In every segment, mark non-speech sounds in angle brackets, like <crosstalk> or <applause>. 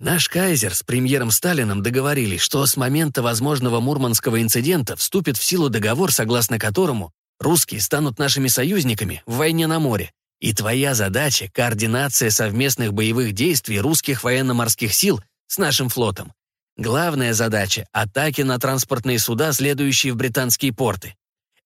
Наш кайзер с премьером Сталином договорились, что с момента возможного мурманского инцидента вступит в силу договор, согласно которому русские станут нашими союзниками в войне на море. И твоя задача — координация совместных боевых действий русских военно-морских сил с нашим флотом. Главная задача — атаки на транспортные суда, следующие в британские порты.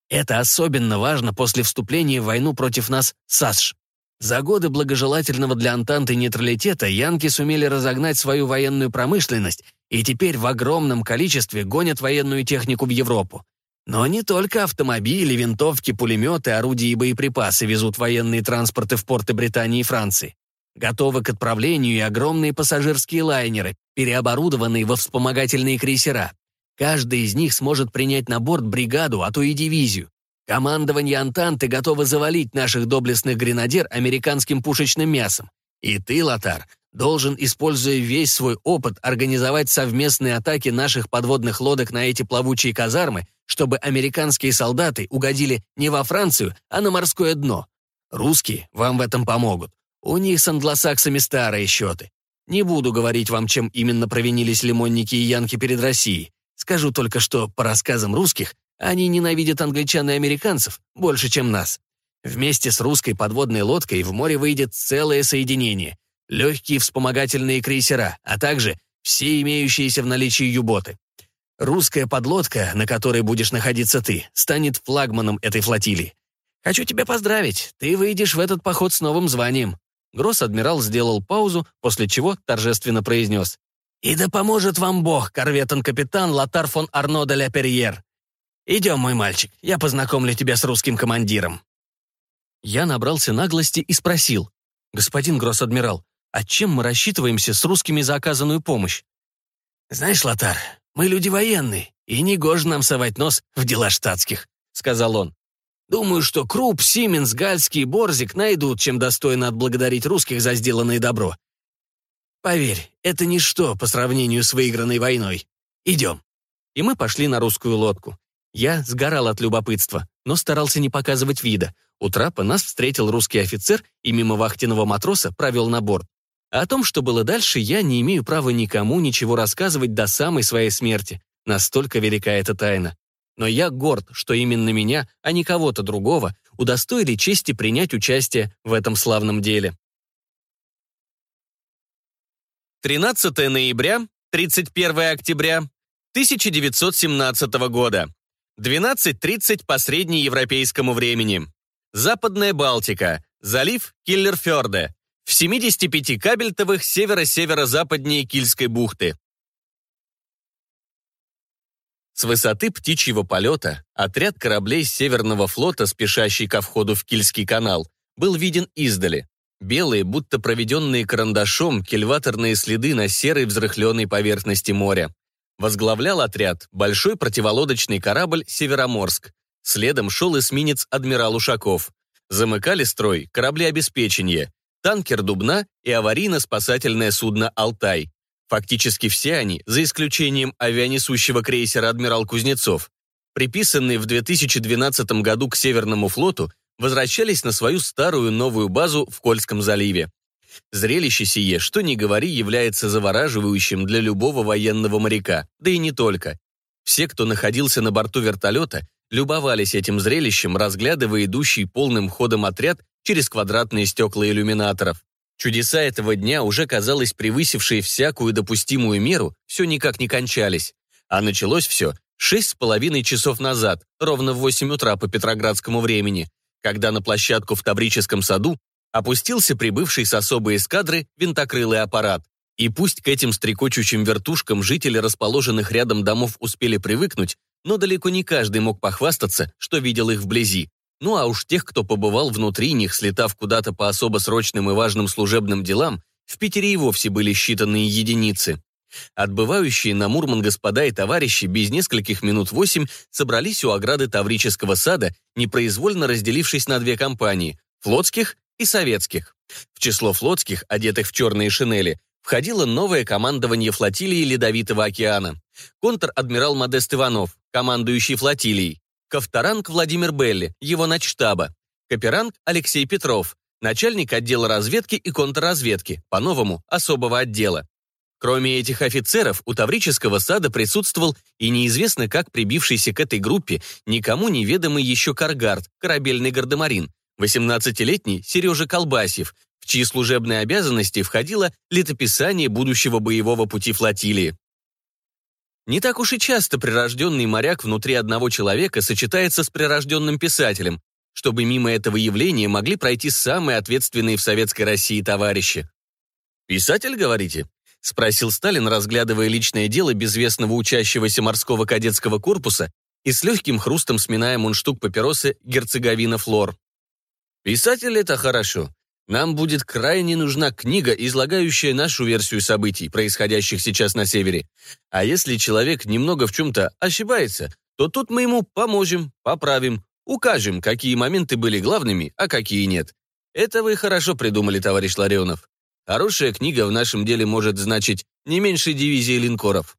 Это особенно важно после вступления в войну против нас САСШ. За годы благожелательного для Антанты нейтралитета янки сумели разогнать свою военную промышленность и теперь в огромном количестве гонят военную технику в Европу. Но не только автомобили, винтовки, пулеметы, орудия и боеприпасы везут военные транспорты в порты Британии и Франции. Готовы к отправлению и огромные пассажирские лайнеры, переоборудованные во вспомогательные крейсера. Каждый из них сможет принять на борт бригаду, а то и дивизию. Командование Антанты готово завалить наших доблестных гренадер американским пушечным мясом. И ты, Лотар, должен, используя весь свой опыт, организовать совместные атаки наших подводных лодок на эти плавучие казармы, чтобы американские солдаты угодили не во Францию, а на морское дно. Русские вам в этом помогут. У них с англосаксами старые счеты. Не буду говорить вам, чем именно провинились лимонники и янки перед Россией. Скажу только, что, по рассказам русских, они ненавидят англичан и американцев больше, чем нас. Вместе с русской подводной лодкой в море выйдет целое соединение. Легкие вспомогательные крейсера, а также все имеющиеся в наличии юботы. Русская подлодка, на которой будешь находиться ты, станет флагманом этой флотилии. Хочу тебя поздравить, ты выйдешь в этот поход с новым званием». Гросс-адмирал сделал паузу, после чего торжественно произнес. «И да поможет вам Бог, корветон-капитан Лотар фон Арно де ля Перьер. Идем, мой мальчик, я познакомлю тебя с русским командиром». Я набрался наглости и спросил. «Господин гросс-адмирал, а чем мы рассчитываемся с русскими за оказанную помощь?» «Знаешь, Лотар, мы люди военные, и не гоже нам совать нос в дела штатских», — сказал он. «Думаю, что Круп, Сименс, Гальский и Борзик найдут, чем достойно отблагодарить русских за сделанное добро. Поверь, это ничто по сравнению с выигранной войной. Идем». И мы пошли на русскую лодку. Я сгорал от любопытства, но старался не показывать вида. У трапа нас встретил русский офицер и мимо вахтенного матроса провел на борт. А о том, что было дальше, я не имею права никому ничего рассказывать до самой своей смерти. Настолько велика эта тайна. Но я горд, что именно меня, а не кого-то другого, удостоили чести принять участие в этом славном деле. 13 ноября, 31 октября 1917 года. 12.30 по среднеевропейскому времени. Западная Балтика. Залив Киллерфёрде. В 75 кабельтовых северо-северо-западнее Кильской бухты. С высоты птичьего полета отряд кораблей Северного флота, спешащий ко входу в Кильский канал, был виден издали. Белые, будто проведенные карандашом, кильваторные следы на серой взрыхленной поверхности моря. Возглавлял отряд большой противолодочный корабль «Североморск». Следом шел эсминец «Адмирал Ушаков». Замыкали строй корабли обеспечения, танкер «Дубна» и аварийно-спасательное судно «Алтай». Фактически все они, за исключением авианесущего крейсера «Адмирал Кузнецов», приписанные в 2012 году к Северному флоту, возвращались на свою старую новую базу в Кольском заливе. Зрелище сие, что ни говори, является завораживающим для любого военного моряка, да и не только. Все, кто находился на борту вертолета, любовались этим зрелищем, разглядывая идущий полным ходом отряд через квадратные стекла иллюминаторов. Чудеса этого дня, уже казалось превысившие всякую допустимую меру, все никак не кончались. А началось все шесть с половиной часов назад, ровно в восемь утра по петроградскому времени, когда на площадку в Таврическом саду опустился прибывший с особой эскадры винтокрылый аппарат. И пусть к этим стрекочущим вертушкам жители расположенных рядом домов успели привыкнуть, но далеко не каждый мог похвастаться, что видел их вблизи. Ну а уж тех, кто побывал внутри них, слетав куда-то по особо срочным и важным служебным делам, в Питере и вовсе были считанные единицы. Отбывающие на Мурман господа и товарищи без нескольких минут восемь собрались у ограды Таврического сада, непроизвольно разделившись на две компании – флотских и советских. В число флотских, одетых в черные шинели, входило новое командование флотилии Ледовитого океана. Контр-адмирал Модест Иванов, командующий флотилией. Ковторанг Владимир Белли, его начштаба. Каперанг Алексей Петров, начальник отдела разведки и контрразведки, по-новому, особого отдела. Кроме этих офицеров, у Таврического сада присутствовал и неизвестно как прибившийся к этой группе никому неведомый еще Каргард, корабельный гардемарин, 18-летний Сережа Колбасьев, в чьи служебные обязанности входило летописание будущего боевого пути флотилии. Не так уж и часто прирожденный моряк внутри одного человека сочетается с прирожденным писателем, чтобы мимо этого явления могли пройти самые ответственные в советской России товарищи. «Писатель, говорите?» — спросил Сталин, разглядывая личное дело безвестного учащегося морского кадетского корпуса и с легким хрустом сминая мундштук папиросы герцеговина Флор. «Писатель — это хорошо. Нам будет крайне нужна книга, излагающая нашу версию событий, происходящих сейчас на Севере. А если человек немного в чем-то ошибается, то тут мы ему поможем, поправим, укажем, какие моменты были главными, а какие нет. Это вы хорошо придумали, товарищ Ларионов. Хорошая книга в нашем деле может значить не меньше дивизии линкоров.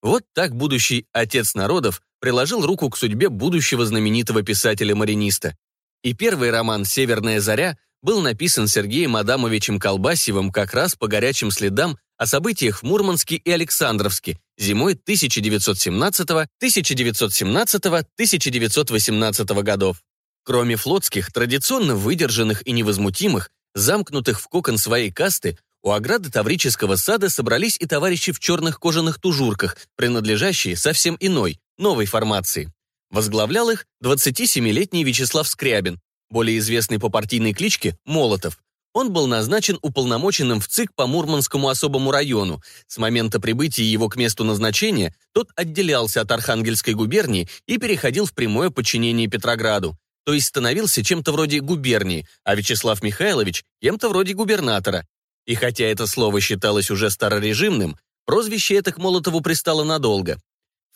Вот так будущий отец народов приложил руку к судьбе будущего знаменитого писателя-мариниста. И первый роман «Северная заря» был написан Сергеем Адамовичем Колбасевым как раз по горячим следам о событиях в Мурманске и Александровске зимой 1917-1917-1918 годов. Кроме флотских, традиционно выдержанных и невозмутимых, замкнутых в кокон своей касты, у ограды Таврического сада собрались и товарищи в черных кожаных тужурках, принадлежащие совсем иной, новой формации. Возглавлял их 27-летний Вячеслав Скрябин, более известный по партийной кличке Молотов. Он был назначен уполномоченным в ЦИК по Мурманскому особому району. С момента прибытия его к месту назначения тот отделялся от Архангельской губернии и переходил в прямое подчинение Петрограду то есть становился чем-то вроде губернии, а Вячеслав Михайлович – кем-то вроде губернатора. И хотя это слово считалось уже старорежимным, прозвище это к Молотову пристало надолго.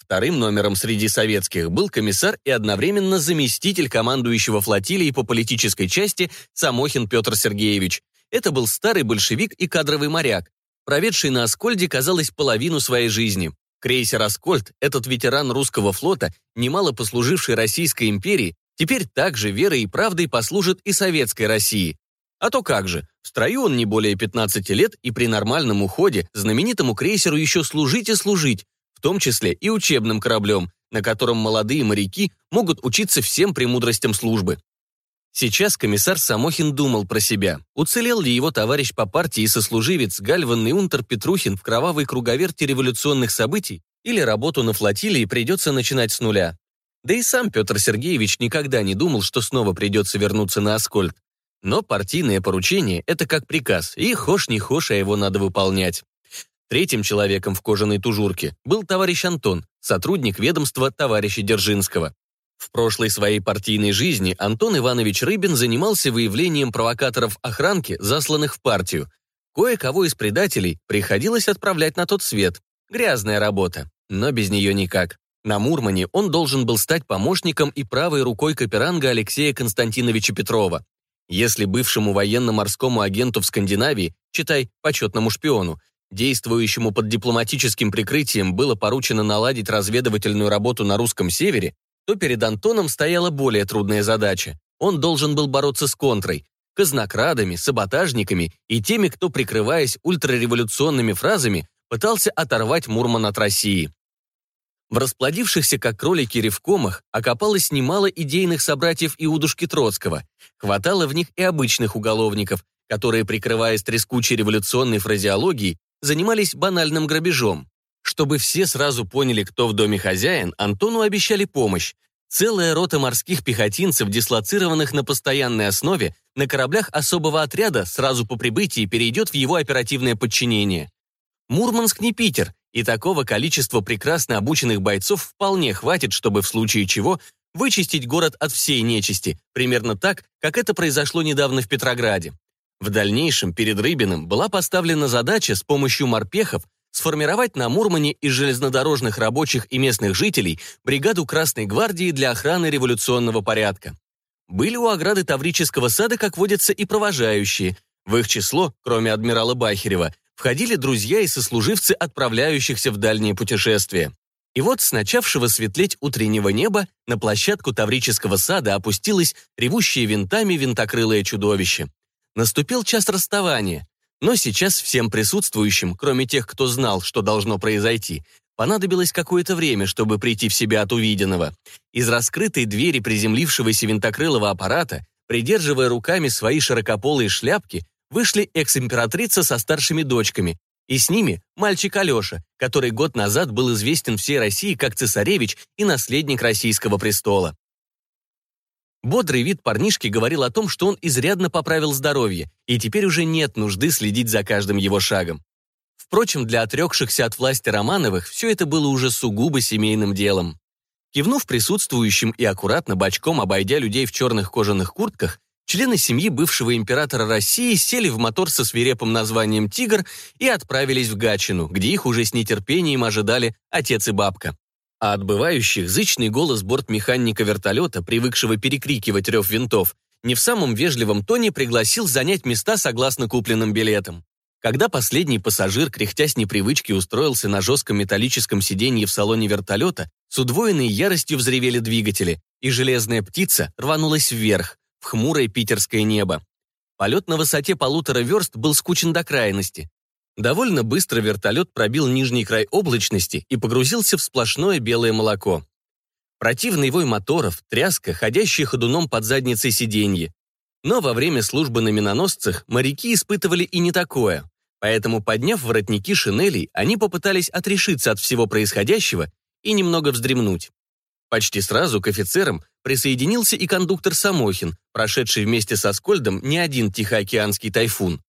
Вторым номером среди советских был комиссар и одновременно заместитель командующего флотилией по политической части Самохин Петр Сергеевич. Это был старый большевик и кадровый моряк, проведший на Аскольде, казалось, половину своей жизни. Крейсер «Аскольд», этот ветеран русского флота, немало послуживший Российской империи, теперь также верой и правдой послужит и советской России. А то как же, в строю он не более 15 лет, и при нормальном уходе знаменитому крейсеру еще служить и служить, том числе и учебным кораблем, на котором молодые моряки могут учиться всем премудростям службы. Сейчас комиссар Самохин думал про себя, уцелел ли его товарищ по партии и сослуживец Гальванный унтер Петрухин в кровавой круговерте революционных событий, или работу на флотилии придется начинать с нуля. Да и сам Петр Сергеевич никогда не думал, что снова придется вернуться на Аскольд. Но партийное поручение — это как приказ, и хошь не хошь, а его надо выполнять. Третьим человеком в кожаной тужурке был товарищ Антон, сотрудник ведомства товарища Держинского. В прошлой своей партийной жизни Антон Иванович Рыбин занимался выявлением провокаторов охранки, засланных в партию. Кое-кого из предателей приходилось отправлять на тот свет. Грязная работа, но без нее никак. На Мурмане он должен был стать помощником и правой рукой Каперанга Алексея Константиновича Петрова. Если бывшему военно-морскому агенту в Скандинавии, читай, почетному шпиону, действующему под дипломатическим прикрытием было поручено наладить разведывательную работу на русском севере, то перед Антоном стояла более трудная задача. Он должен был бороться с контрой, казнокрадами, саботажниками и теми, кто, прикрываясь ультрареволюционными фразами, пытался оторвать Мурман от России. В расплодившихся, как кролики, ревкомах окопалось немало идейных собратьев Иудушки Троцкого. Хватало в них и обычных уголовников, которые, прикрываясь трескучей революционной фразеологией, занимались банальным грабежом. Чтобы все сразу поняли, кто в доме хозяин, Антону обещали помощь. Целая рота морских пехотинцев, дислоцированных на постоянной основе, на кораблях особого отряда сразу по прибытии перейдет в его оперативное подчинение. Мурманск не Питер, и такого количества прекрасно обученных бойцов вполне хватит, чтобы в случае чего вычистить город от всей нечисти, примерно так, как это произошло недавно в Петрограде. В дальнейшем перед Рыбиным была поставлена задача с помощью морпехов сформировать на Мурмане из железнодорожных рабочих и местных жителей бригаду Красной гвардии для охраны революционного порядка. Были у ограды Таврического сада, как водятся, и провожающие. В их число, кроме адмирала Бахерева, входили друзья и сослуживцы отправляющихся в дальние путешествия. И вот с начавшего светлеть утреннего неба на площадку Таврического сада опустилось ревущее винтами винтокрылое чудовище. Наступил час расставания. Но сейчас всем присутствующим, кроме тех, кто знал, что должно произойти, понадобилось какое-то время, чтобы прийти в себя от увиденного. Из раскрытой двери приземлившегося винтокрылого аппарата, придерживая руками свои широкополые шляпки, вышли экс-императрица со старшими дочками, и с ними мальчик Алеша, который год назад был известен всей России как цесаревич и наследник российского престола. Бодрый вид парнишки говорил о том, что он изрядно поправил здоровье, и теперь уже нет нужды следить за каждым его шагом. Впрочем, для отрекшихся от власти Романовых все это было уже сугубо семейным делом. Кивнув присутствующим и аккуратно бочком обойдя людей в черных кожаных куртках, члены семьи бывшего императора России сели в мотор со свирепым названием «Тигр» и отправились в Гатчину, где их уже с нетерпением ожидали отец и бабка. А отбывающих зычный голос бортмеханика вертолета, привыкшего перекрикивать рев винтов, не в самом вежливом тоне пригласил занять места согласно купленным билетам. Когда последний пассажир, кряхтя с непривычки, устроился на жестком металлическом сиденье в салоне вертолета, с удвоенной яростью взревели двигатели, и железная птица рванулась вверх, в хмурое питерское небо. Полет на высоте полутора верст был скучен до крайности. Довольно быстро вертолет пробил нижний край облачности и погрузился в сплошное белое молоко. Противный вой моторов, тряска, ходящие ходуном под задницей сиденье. Но во время службы на миноносцах моряки испытывали и не такое. Поэтому, подняв воротники шинелей, они попытались отрешиться от всего происходящего и немного вздремнуть. Почти сразу к офицерам присоединился и кондуктор Самохин, прошедший вместе со Скольдом не один тихоокеанский тайфун.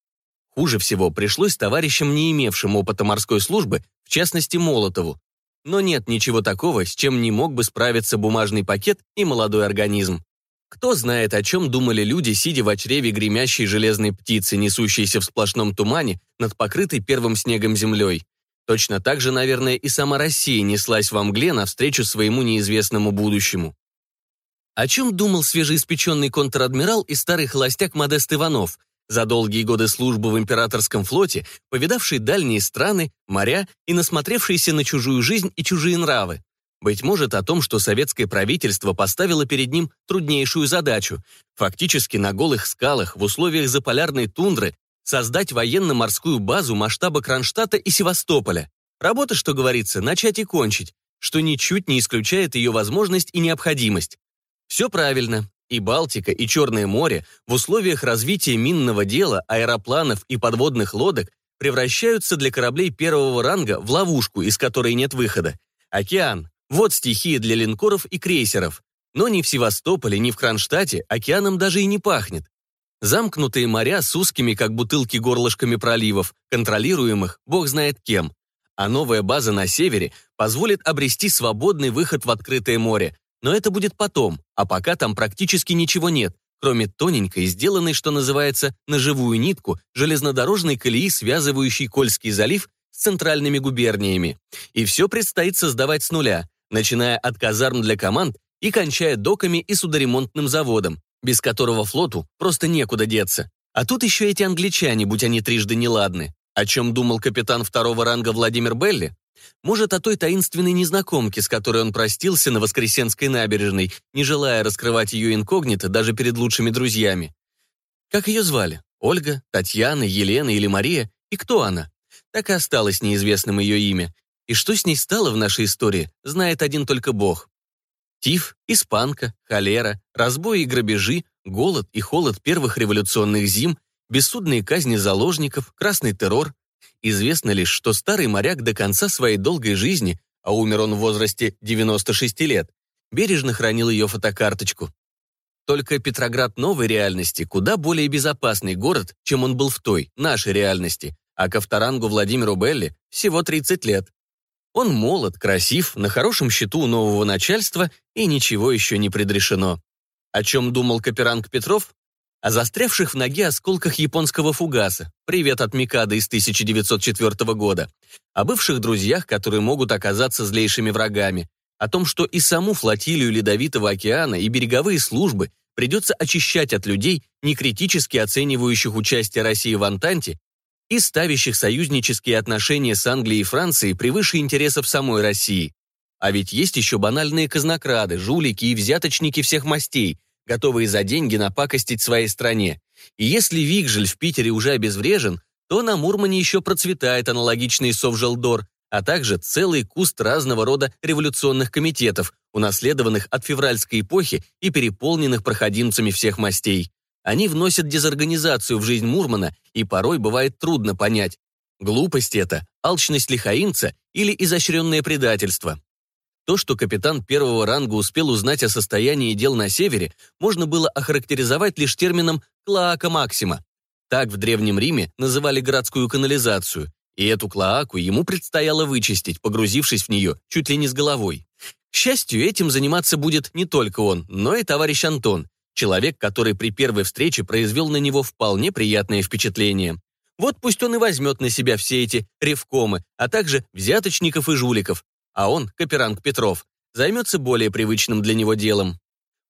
Хуже всего пришлось товарищам, не имевшим опыта морской службы, в частности Молотову. Но нет ничего такого, с чем не мог бы справиться бумажный пакет и молодой организм. Кто знает, о чем думали люди, сидя в чреве гремящей железной птицы, несущейся в сплошном тумане над покрытой первым снегом землей. Точно так же, наверное, и сама Россия неслась во мгле навстречу своему неизвестному будущему. О чем думал свежеиспеченный контр-адмирал и старый холостяк Модест Иванов, за долгие годы службы в императорском флоте, повидавший дальние страны, моря и насмотревшийся на чужую жизнь и чужие нравы? Быть может, о том, что советское правительство поставило перед ним труднейшую задачу – фактически на голых скалах в условиях заполярной тундры создать военно-морскую базу масштаба Кронштадта и Севастополя. Работа, что говорится, начать и кончить, что ничуть не исключает ее возможность и необходимость. Все правильно. И Балтика, и Черное море в условиях развития минного дела, аэропланов и подводных лодок превращаются для кораблей первого ранга в ловушку, из которой нет выхода. Океан, вот стихия для линкоров и крейсеров. Но ни в Севастополе, ни в Кронштадте океаном даже и не пахнет. Замкнутые моря с узкими, как бутылки, горлышками проливов, контролируемых бог знает кем. А новая база на севере позволит обрести свободный выход в открытое море. Но это будет потом, а пока там практически ничего нет, кроме тоненькой, сделанной, что называется, на живую нитку, железнодорожной колеи, связывающей Кольский залив с центральными губерниями. И все предстоит создавать с нуля, начиная от казарм для команд и кончая доками и судоремонтным заводом, без которого флоту просто некуда деться. А тут еще эти англичане, будь они трижды неладны. О чем думал капитан второго ранга Владимир Белли? Может, о той таинственной незнакомке, с которой он простился на Воскресенской набережной, не желая раскрывать ее инкогнито даже перед лучшими друзьями. Как ее звали? Ольга, Татьяна, Елена или Мария? И кто она? Так и осталось неизвестным ее имя. И что с ней стало в нашей истории, знает один только Бог. Тиф, испанка, холера, разбои и грабежи, голод и холод первых революционных зим, бессудные казни заложников, красный террор. Известно лишь, что старый моряк до конца своей долгой жизни, а умер он в возрасте 96 лет, бережно хранил ее фотокарточку. Только Петроград новой реальности куда более безопасный город, чем он был в той, нашей реальности, а ко вторангу Владимиру Белли всего 30 лет. Он молод, красив, на хорошем счету у нового начальства и ничего еще не предрешено. О чем думал Каперанг Петров? О застрявших в ноге осколках японского фугаса. Привет от Микада из 1904 года. О бывших друзьях, которые могут оказаться злейшими врагами. О том, что и саму флотилию Ледовитого океана, и береговые службы придется очищать от людей, некритически оценивающих участие России в Антанте и ставящих союзнические отношения с Англией и Францией превыше интересов самой России. А ведь есть еще банальные казнокрады, жулики и взяточники всех мастей, готовые за деньги напакостить своей стране. И если Вигжель в Питере уже обезврежен, то на Мурмане еще процветает аналогичный Совжелдор, а также целый куст разного рода революционных комитетов, унаследованных от февральской эпохи и переполненных проходимцами всех мастей. Они вносят дезорганизацию в жизнь Мурмана, и порой бывает трудно понять, глупость это, алчность лихаимца или изощренное предательство. То, что капитан первого ранга успел узнать о состоянии дел на севере, можно было охарактеризовать лишь термином «клоака максима». Так в Древнем Риме называли городскую канализацию, и эту клоаку ему предстояло вычистить, погрузившись в нее чуть ли не с головой. К счастью, этим заниматься будет не только он, но и товарищ Антон, человек, который при первой встрече произвел на него вполне приятное впечатление. Вот пусть он и возьмет на себя все эти ревкомы, а также взяточников и жуликов, а он, Каперанг Петров, займется более привычным для него делом.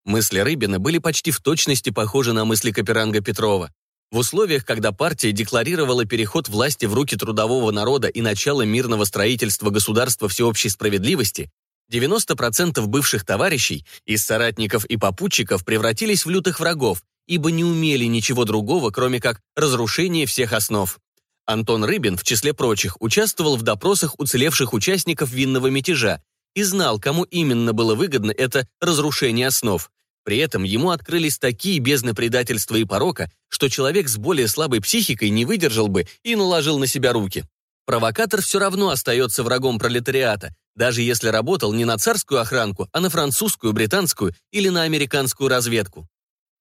Мысли Рыбина были почти в точности похожи на мысли Каперанга Петрова. В условиях, когда партия декларировала переход власти в руки трудового народа и начало мирного строительства государства всеобщей справедливости, 90% бывших товарищей из соратников и попутчиков превратились в лютых врагов, ибо не умели ничего другого, кроме как разрушения всех основ. Антон Рыбин, в числе прочих, участвовал в допросах уцелевших участников винного мятежа и знал, кому именно было выгодно это разрушение основ. При этом ему открылись такие бездны предательства и порока, что человек с более слабой психикой не выдержал бы и наложил на себя руки. Провокатор все равно остается врагом пролетариата, даже если работал не на царскую охранку, а на французскую, британскую или на американскую разведку.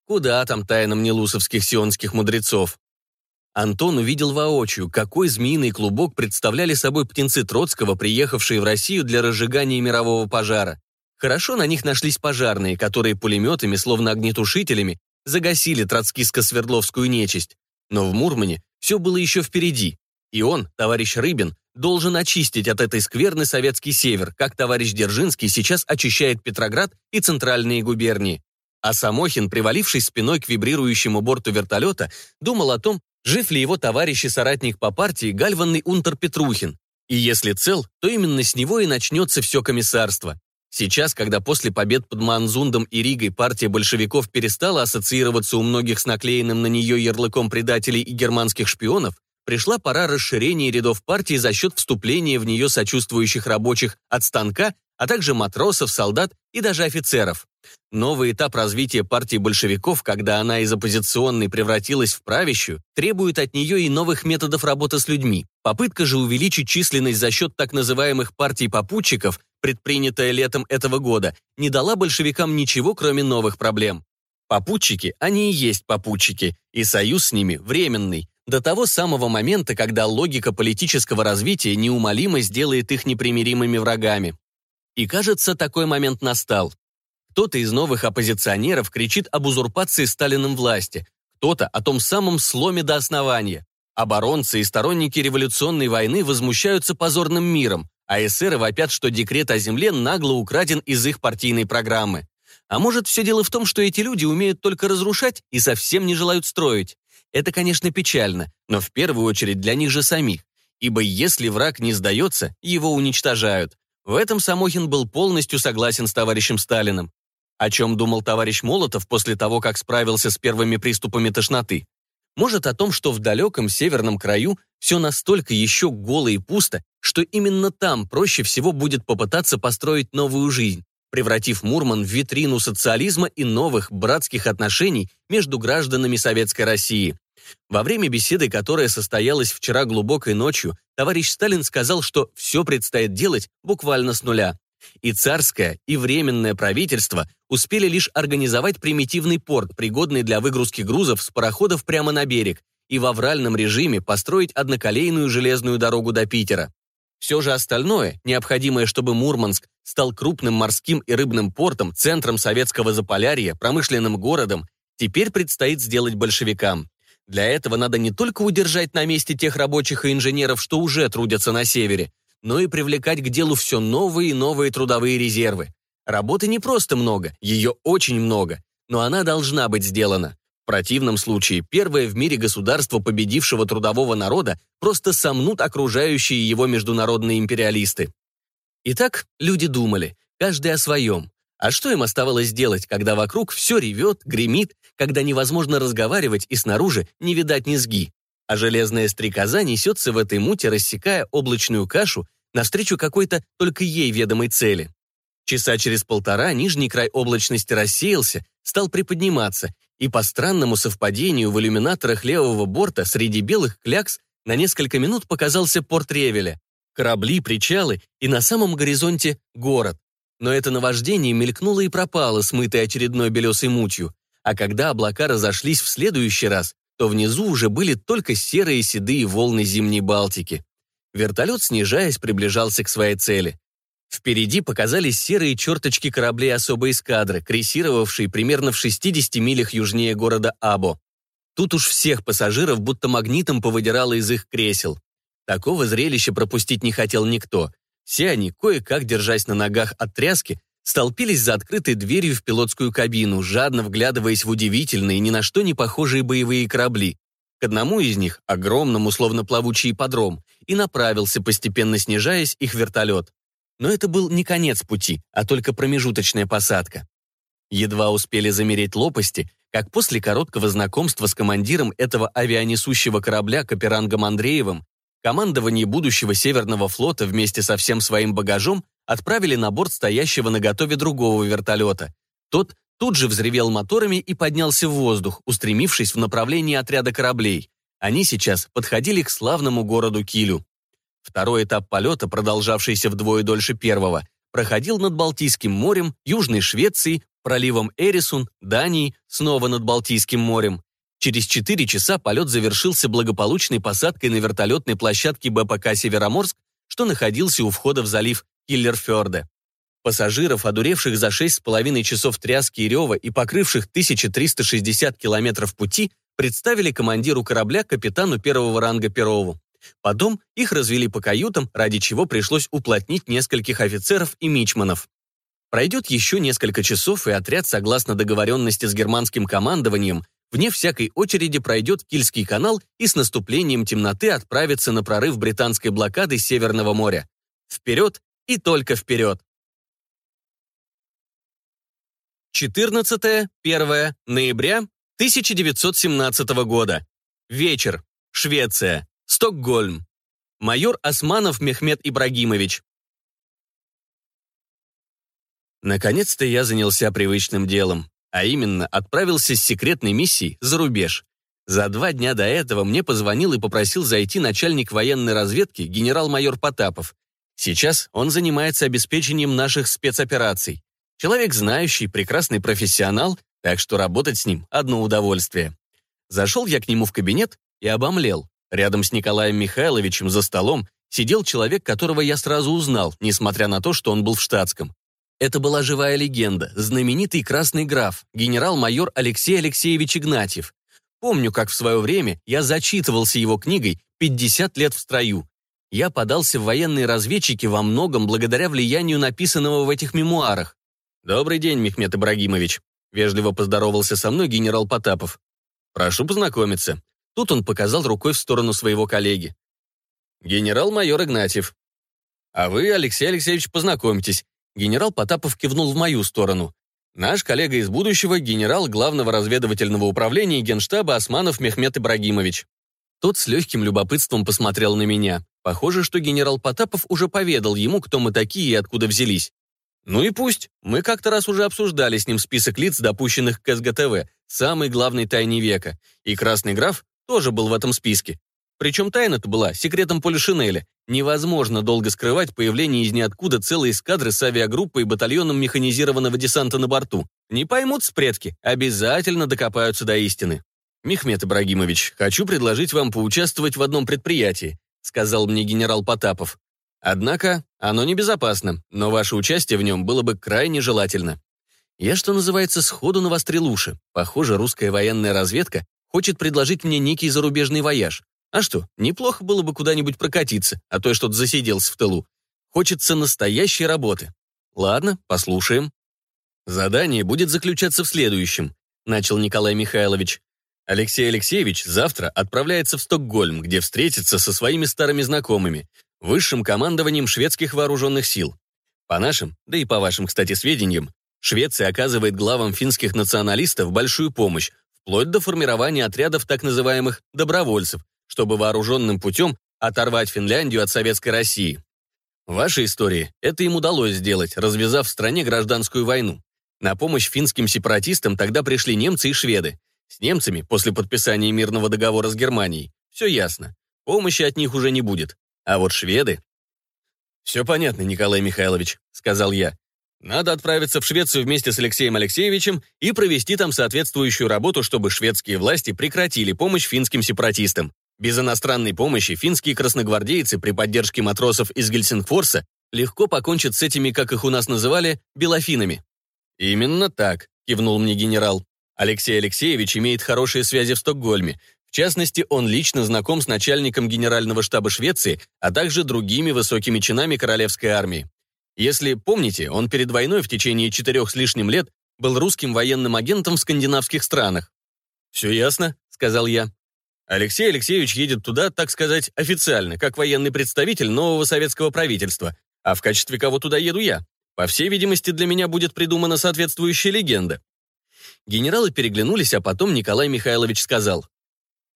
Куда там тайнам нелусовских сионских мудрецов? Антон увидел воочию, какой змеиный клубок представляли собой птенцы Троцкого, приехавшие в Россию для разжигания мирового пожара. Хорошо на них нашлись пожарные, которые пулеметами, словно огнетушителями, загасили троцкиско-свердловскую нечисть. Но в Мурмане все было еще впереди. И он, товарищ Рыбин, должен очистить от этой скверны советский север, как товарищ Держинский сейчас очищает Петроград и центральные губернии. А Самохин, привалившись спиной к вибрирующему борту вертолета, думал о том, жив ли его товарищ и соратник по партии гальванный унтер Петрухин. И если цел, то именно с него и начнется все комиссарство. Сейчас, когда после побед под Манзундом и Ригой партия большевиков перестала ассоциироваться у многих с наклеенным на нее ярлыком предателей и германских шпионов, пришла пора расширения рядов партии за счет вступления в нее сочувствующих рабочих от станка, а также матросов, солдат и даже офицеров. Новый этап развития партии большевиков, когда она из оппозиционной превратилась в правящую, требует от нее и новых методов работы с людьми. Попытка же увеличить численность за счет так называемых партий-попутчиков, предпринятая летом этого года, не дала большевикам ничего, кроме новых проблем. Попутчики, они и есть попутчики, и союз с ними временный, до того самого момента, когда логика политического развития неумолимо сделает их непримиримыми врагами. И кажется, такой момент настал. Кто-то из новых оппозиционеров кричит об узурпации Сталиным власти, кто-то о том самом сломе до основания. Оборонцы и сторонники революционной войны возмущаются позорным миром, а эсеры вопят, что декрет о земле нагло украден из их партийной программы. А может, все дело в том, что эти люди умеют только разрушать и совсем не желают строить? Это, конечно, печально, но в первую очередь для них же самих. Ибо если враг не сдается, его уничтожают. В этом Самохин был полностью согласен с товарищем Сталиным. О чем думал товарищ Молотов после того, как справился с первыми приступами тошноты? Может, о том, что в далеком северном краю все настолько еще голо и пусто, что именно там проще всего будет попытаться построить новую жизнь, превратив Мурман в витрину социализма и новых братских отношений между гражданами Советской России. Во время беседы, которая состоялась вчера глубокой ночью, товарищ Сталин сказал, что все предстоит делать буквально с нуля. И царское, и временное правительство успели лишь организовать примитивный порт, пригодный для выгрузки грузов с пароходов прямо на берег, и в авральном режиме построить одноколейную железную дорогу до Питера. Все же остальное, необходимое, чтобы Мурманск стал крупным морским и рыбным портом, центром советского Заполярья, промышленным городом, теперь предстоит сделать большевикам. Для этого надо не только удержать на месте тех рабочих и инженеров, что уже трудятся на севере, но и привлекать к делу все новые и новые трудовые резервы. Работы не просто много, ее очень много, но она должна быть сделана. В противном случае первое в мире государство победившего трудового народа просто сомнут окружающие его международные империалисты. Итак, люди думали, каждый о своем. А что им оставалось делать, когда вокруг все ревет, гремит, когда невозможно разговаривать и снаружи не видать низги? а железная стрекоза несется в этой муте, рассекая облачную кашу навстречу какой-то только ей ведомой цели. Часа через полтора нижний край облачности рассеялся, стал приподниматься, и по странному совпадению в иллюминаторах левого борта среди белых клякс на несколько минут показался порт Ревеля. Корабли, причалы и на самом горизонте город. Но это наваждение мелькнуло и пропало, смытое очередной белесой мутью. А когда облака разошлись в следующий раз, то внизу уже были только серые седые волны зимней Балтики. Вертолет, снижаясь, приближался к своей цели. Впереди показались серые черточки кораблей особой эскадры, крейсировавшие примерно в 60 милях южнее города Або. Тут уж всех пассажиров будто магнитом повыдирало из их кресел. Такого зрелища пропустить не хотел никто. Все они, кое-как держась на ногах от тряски, столпились за открытой дверью в пилотскую кабину, жадно вглядываясь в удивительные, ни на что не похожие боевые корабли. К одному из них, огромному, словно плавучий ипподром, и направился, постепенно снижаясь, их вертолет. Но это был не конец пути, а только промежуточная посадка. Едва успели замереть лопасти, как после короткого знакомства с командиром этого авианесущего корабля Каперангом Андреевым, командование будущего Северного флота вместе со всем своим багажом отправили на борт стоящего на готове другого вертолета. Тот тут же взревел моторами и поднялся в воздух, устремившись в направлении отряда кораблей. Они сейчас подходили к славному городу Килю. Второй этап полета, продолжавшийся вдвое дольше первого, проходил над Балтийским морем, Южной Швецией, проливом Эрисун, Данией, снова над Балтийским морем. Через 4 часа полет завершился благополучной посадкой на вертолетной площадке БПК «Североморск», что находился у входа в залив Киллерфёрде. Пассажиров, одуревших за 6,5 часов тряски и рева и покрывших 1360 километров пути, представили командиру корабля капитану первого ранга Перову. Потом их развели по каютам, ради чего пришлось уплотнить нескольких офицеров и мичманов. Пройдет еще несколько часов, и отряд, согласно договоренности с германским командованием, вне всякой очереди пройдет Кильский канал и с наступлением темноты отправится на прорыв британской блокады Северного моря. Вперед и только вперед! 14-1 ноября 1917 года. Вечер. Швеция. Стокгольм. Майор Османов Мехмед Ибрагимович. Наконец-то я занялся привычным делом, а именно отправился с секретной миссией за рубеж. За два дня до этого мне позвонил и попросил зайти начальник военной разведки генерал-майор Потапов. Сейчас он занимается обеспечением наших спецопераций. Человек знающий, прекрасный профессионал, так что работать с ним – одно удовольствие. Зашел я к нему в кабинет и обомлел. Рядом с Николаем Михайловичем за столом сидел человек, которого я сразу узнал, несмотря на то, что он был в штатском. Это была живая легенда, знаменитый красный граф, генерал-майор Алексей Алексеевич Игнатьев. Помню, как в свое время я зачитывался его книгой «50 лет в строю». Я подался в военные разведчики во многом благодаря влиянию написанного в этих мемуарах. «Добрый день, Мехмед Ибрагимович», — вежливо поздоровался со мной генерал Потапов. «Прошу познакомиться. Тут он показал рукой в сторону своего коллеги. «Генерал-майор Игнатьев». «А вы, Алексей Алексеевич, познакомьтесь». Генерал Потапов кивнул в мою сторону. «Наш коллега из будущего, генерал Главного разведывательного управления Генштаба Османов Мехмед Ибрагимович». Тот с легким любопытством посмотрел на меня. Похоже, что генерал Потапов уже поведал ему, кто мы такие и откуда взялись. Ну и пусть. Мы как-то раз уже обсуждали с ним список лиц, допущенных к СГТВ, самой главной тайне века. И Красный граф тоже был в этом списке. Причем тайна-то была секретом Полишинеля. Невозможно долго скрывать появление из ниоткуда целой эскадры с авиагруппой и батальоном механизированного десанта на борту. Не поймут спредки, обязательно докопаются до истины. «Мехмед Ибрагимович, хочу предложить вам поучаствовать в одном предприятии», сказал мне генерал Потапов. «Однако оно небезопасно, но ваше участие в нем было бы крайне желательно». Я, что называется, сходу навострил уши. Похоже, русская военная разведка Хочет предложить мне некий зарубежный вояж. А что, неплохо было бы куда-нибудь прокатиться, а то я что-то засиделся в тылу. Хочется настоящей работы. Ладно, послушаем. Задание будет заключаться в следующем, начал Николай Михайлович. Алексей Алексеевич завтра отправляется в Стокгольм, где встретится со своими старыми знакомыми, высшим командованием шведских вооруженных сил. По нашим, да и по вашим, кстати, сведениям, Швеция оказывает главам финских националистов большую помощь, вплоть до формирования отрядов так называемых «добровольцев», чтобы вооруженным путем оторвать Финляндию от Советской России. В вашей истории это им удалось сделать, развязав в стране гражданскую войну. На помощь финским сепаратистам тогда пришли немцы и шведы. С немцами, после подписания мирного договора с Германией, все ясно. Помощи от них уже не будет. А вот шведы... «Все понятно, Николай Михайлович», — сказал я. «Надо отправиться в Швецию вместе с Алексеем Алексеевичем и провести там соответствующую работу, чтобы шведские власти прекратили помощь финским сепаратистам. Без иностранной помощи финские красногвардейцы при поддержке матросов из Гельсингфорса легко покончат с этими, как их у нас называли, белофинами». «Именно так», — кивнул мне генерал. Алексей Алексеевич имеет хорошие связи в Стокгольме. В частности, он лично знаком с начальником Генерального штаба Швеции, а также другими высокими чинами Королевской армии. Если помните, он перед войной в течение четырех с лишним лет был русским военным агентом в скандинавских странах. «Все ясно», — сказал я. Алексей Алексеевич едет туда, так сказать, официально, как военный представитель нового советского правительства, а в качестве кого туда еду я. По всей видимости, для меня будет придумана соответствующая легенда. Генералы переглянулись, а потом Николай Михайлович сказал.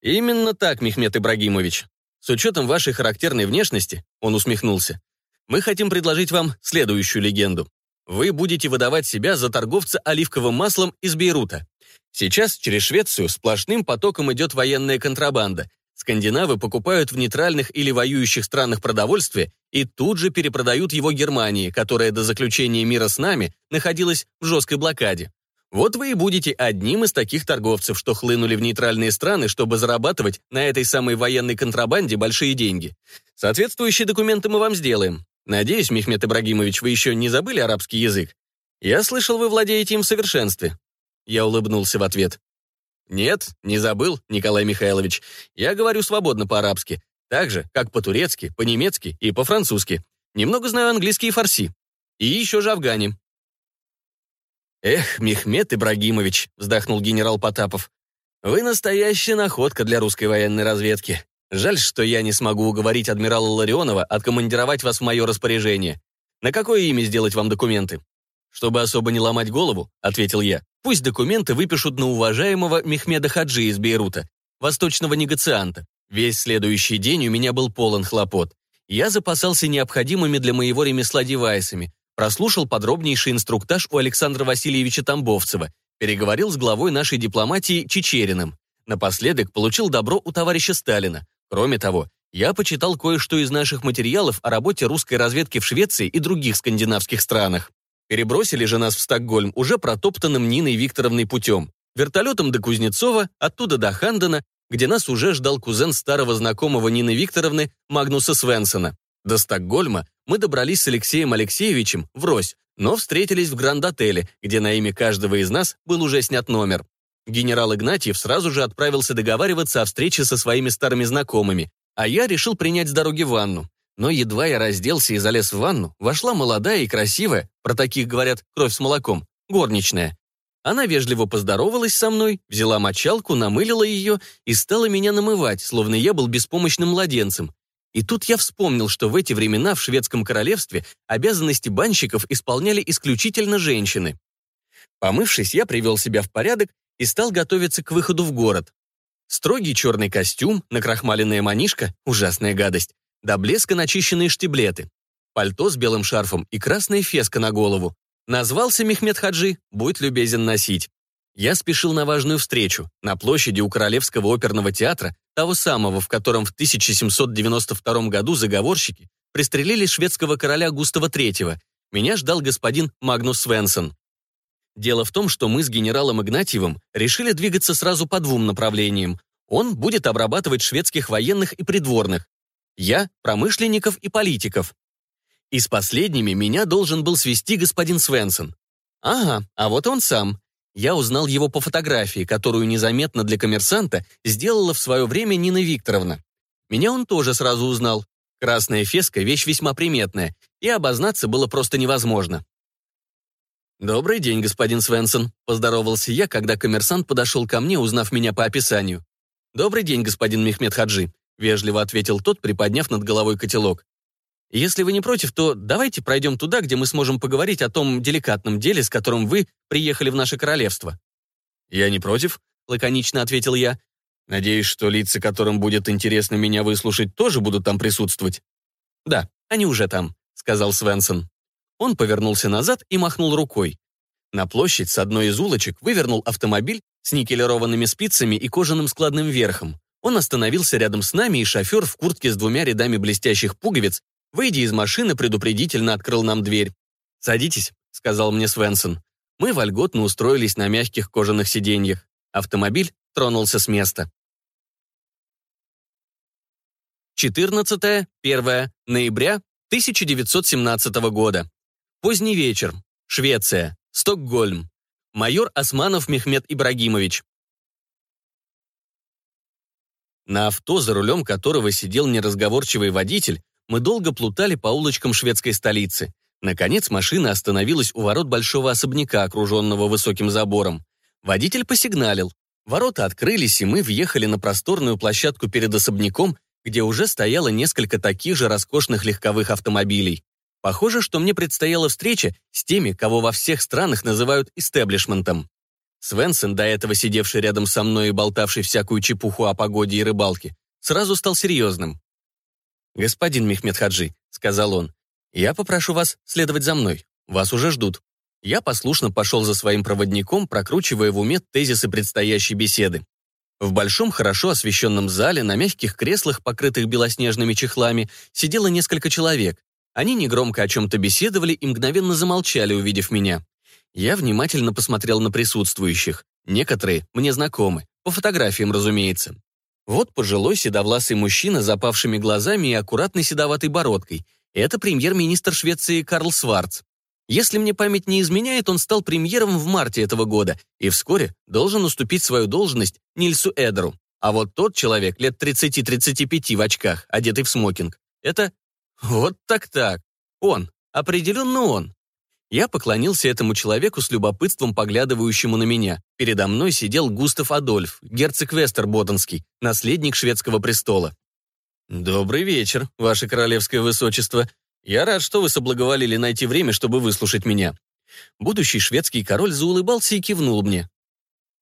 «Именно так, Мехмед Ибрагимович. С учетом вашей характерной внешности, он усмехнулся, мы хотим предложить вам следующую легенду. Вы будете выдавать себя за торговца оливковым маслом из Бейрута. Сейчас через Швецию сплошным потоком идет военная контрабанда. Скандинавы покупают в нейтральных или воюющих странах продовольствие и тут же перепродают его Германии, которая до заключения мира с нами находилась в жесткой блокаде. Вот вы и будете одним из таких торговцев, что хлынули в нейтральные страны, чтобы зарабатывать на этой самой военной контрабанде большие деньги. Соответствующие документы мы вам сделаем. Надеюсь, Мехмед Ибрагимович, вы еще не забыли арабский язык? Я слышал, вы владеете им в совершенстве. Я улыбнулся в ответ. Нет, не забыл, Николай Михайлович. Я говорю свободно по-арабски. Так же, как по-турецки, по-немецки и по-французски. Немного знаю английский и фарси. И еще же афгане. «Эх, Мехмед Ибрагимович», — вздохнул генерал Потапов, «вы настоящая находка для русской военной разведки. Жаль, что я не смогу уговорить адмирала Ларионова откомандировать вас в мое распоряжение. На какое имя сделать вам документы?» «Чтобы особо не ломать голову», — ответил я, «пусть документы выпишут на уважаемого Мехмеда Хаджи из Бейрута, восточного негацианта. Весь следующий день у меня был полон хлопот. Я запасался необходимыми для моего ремесла девайсами, прослушал подробнейший инструктаж у Александра Васильевича Тамбовцева, переговорил с главой нашей дипломатии Чечериным. Напоследок получил добро у товарища Сталина. Кроме того, я почитал кое-что из наших материалов о работе русской разведки в Швеции и других скандинавских странах. Перебросили же нас в Стокгольм уже протоптанным Ниной Викторовной путем. Вертолетом до Кузнецова, оттуда до Хандена, где нас уже ждал кузен старого знакомого Нины Викторовны Магнуса Свенсона. До Стокгольма мы добрались с Алексеем Алексеевичем врозь, но встретились в Гранд-отеле, где на имя каждого из нас был уже снят номер. Генерал Игнатьев сразу же отправился договариваться о встрече со своими старыми знакомыми, а я решил принять с дороги ванну. Но едва я разделся и залез в ванну, вошла молодая и красивая, про таких говорят кровь с молоком, горничная. Она вежливо поздоровалась со мной, взяла мочалку, намылила ее и стала меня намывать, словно я был беспомощным младенцем. И тут я вспомнил, что в эти времена в шведском королевстве обязанности банщиков исполняли исключительно женщины. Помывшись, я привел себя в порядок и стал готовиться к выходу в город. Строгий черный костюм, накрахмаленная манишка — ужасная гадость, до блеска начищенные штиблеты, пальто с белым шарфом и красная феска на голову. Назвался Мехмед Хаджи, будь любезен носить. Я спешил на важную встречу, на площади у Королевского оперного театра, того самого, в котором в 1792 году заговорщики пристрелили шведского короля Густава III. Меня ждал господин Магнус Свенсон. Дело в том, что мы с генералом Игнатьевым решили двигаться сразу по двум направлениям. Он будет обрабатывать шведских военных и придворных. Я – промышленников и политиков. И с последними меня должен был свести господин Свенсон. Ага, а вот он сам. Я узнал его по фотографии, которую незаметно для коммерсанта сделала в свое время Нина Викторовна. Меня он тоже сразу узнал. Красная феска – вещь весьма приметная, и обознаться было просто невозможно. «Добрый день, господин Свенсон», – поздоровался я, когда коммерсант подошел ко мне, узнав меня по описанию. «Добрый день, господин Мехмед Хаджи», – вежливо ответил тот, приподняв над головой котелок. Если вы не против, то давайте пройдем туда, где мы сможем поговорить о том деликатном деле, с которым вы приехали в наше королевство». «Я не против», — лаконично ответил я. Надеюсь, что лица, которым будет интересно меня выслушать, тоже будут там присутствовать. Да, они уже там, сказал Свенсон. Он повернулся назад и махнул рукой. На площадь с одной из улочек вывернул автомобиль с никелированными спицами и кожаным складным верхом. Он остановился рядом с нами, и шофер в куртке с двумя рядами блестящих пуговиц, выйдя из машины, предупредительно открыл нам дверь. «Садитесь», — сказал мне Свенсон. Мы вольготно устроились на мягких кожаных сиденьях. Автомобиль тронулся с места. 14-1 ноября 1917 года. Поздний вечер. Швеция. Стокгольм. Майор Османов Мехмед Ибрагимович. На авто, за рулем которого сидел неразговорчивый водитель, мы долго плутали по улочкам шведской столицы. Наконец машина остановилась у ворот большого особняка, окруженного высоким забором. Водитель посигналил. Ворота открылись, и мы въехали на просторную площадку перед особняком, где уже стояло несколько таких же роскошных легковых автомобилей. Похоже, что мне предстояла встреча с теми, кого во всех странах называют истеблишментом. Свенсон, до этого сидевший рядом со мной и болтавший всякую чепуху о погоде и рыбалке, сразу стал серьезным. «Господин Мехмед Хаджи», — сказал он, — «я попрошу вас следовать за мной. Вас уже ждут». Я послушно пошел за своим проводником, прокручивая в уме тезисы предстоящей беседы. В большом, хорошо освещенном зале на мягких креслах, покрытых белоснежными чехлами, сидело несколько человек. Они негромко о чем-то беседовали и мгновенно замолчали, увидев меня. Я внимательно посмотрел на присутствующих. Некоторые мне знакомы, по фотографиям, разумеется. Вот пожилой седовласый мужчина с запавшими глазами и аккуратной седоватой бородкой. Это премьер-министр Швеции Карл Сварц. Если мне память не изменяет, он стал премьером в марте этого года и вскоре должен уступить свою должность Нильсу Эдеру. А вот тот человек лет 30-35 в очках, одетый в смокинг, это... Вот так-так. Он. Определенно он. Я поклонился этому человеку с любопытством, поглядывающему на меня. Передо мной сидел Густав Адольф, герцог Вестербоденский, наследник шведского престола. «Добрый вечер, ваше королевское высочество», я рад, что вы соблаговолили найти время, чтобы выслушать меня». Будущий шведский король заулыбался и кивнул мне.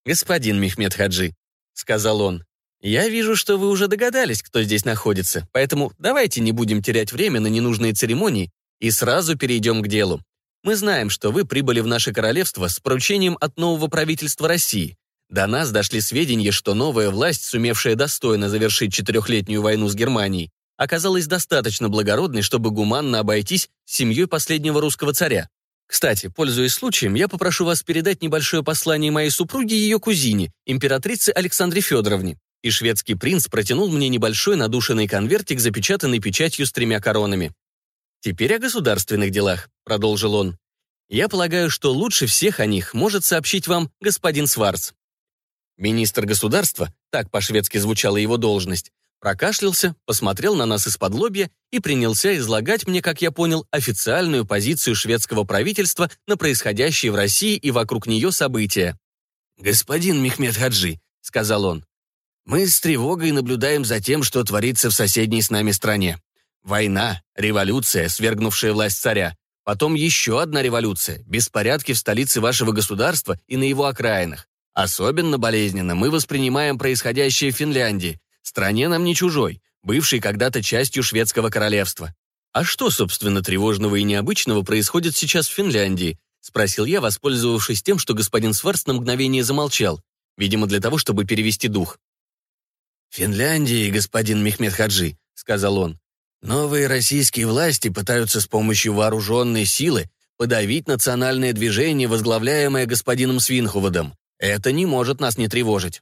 «Господин Мехмед Хаджи», — сказал он, — «я вижу, что вы уже догадались, кто здесь находится, поэтому давайте не будем терять время на ненужные церемонии и сразу перейдем к делу. Мы знаем, что вы прибыли в наше королевство с поручением от нового правительства России. До нас дошли сведения, что новая власть, сумевшая достойно завершить четырехлетнюю войну с Германией, оказалась достаточно благородной, чтобы гуманно обойтись семьей последнего русского царя. Кстати, пользуясь случаем, я попрошу вас передать небольшое послание моей супруге и ее кузине, императрице Александре Федоровне. И шведский принц протянул мне небольшой надушенный конвертик, запечатанный печатью с тремя коронами. «Теперь о государственных делах», — продолжил он. «Я полагаю, что лучше всех о них может сообщить вам господин Сварц». Министр государства, так по-шведски звучала его должность, прокашлялся, посмотрел на нас из-под лобья и принялся излагать мне, как я понял, официальную позицию шведского правительства на происходящие в России и вокруг нее события. «Господин Мехмед Хаджи», — сказал он, — «мы с тревогой наблюдаем за тем, что творится в соседней с нами стране. Война, революция, свергнувшая власть царя, потом еще одна революция, беспорядки в столице вашего государства и на его окраинах. Особенно болезненно мы воспринимаем происходящее в Финляндии, Стране нам не чужой, бывшей когда-то частью шведского королевства. А что, собственно, тревожного и необычного происходит сейчас в Финляндии? Спросил я, воспользовавшись тем, что господин Сварц на мгновение замолчал, видимо, для того, чтобы перевести дух. «Финляндии, господин Мехмед Хаджи», — сказал он, «новые российские власти пытаются с помощью вооруженной силы подавить национальное движение, возглавляемое господином Свинхуводом. Это не может нас не тревожить».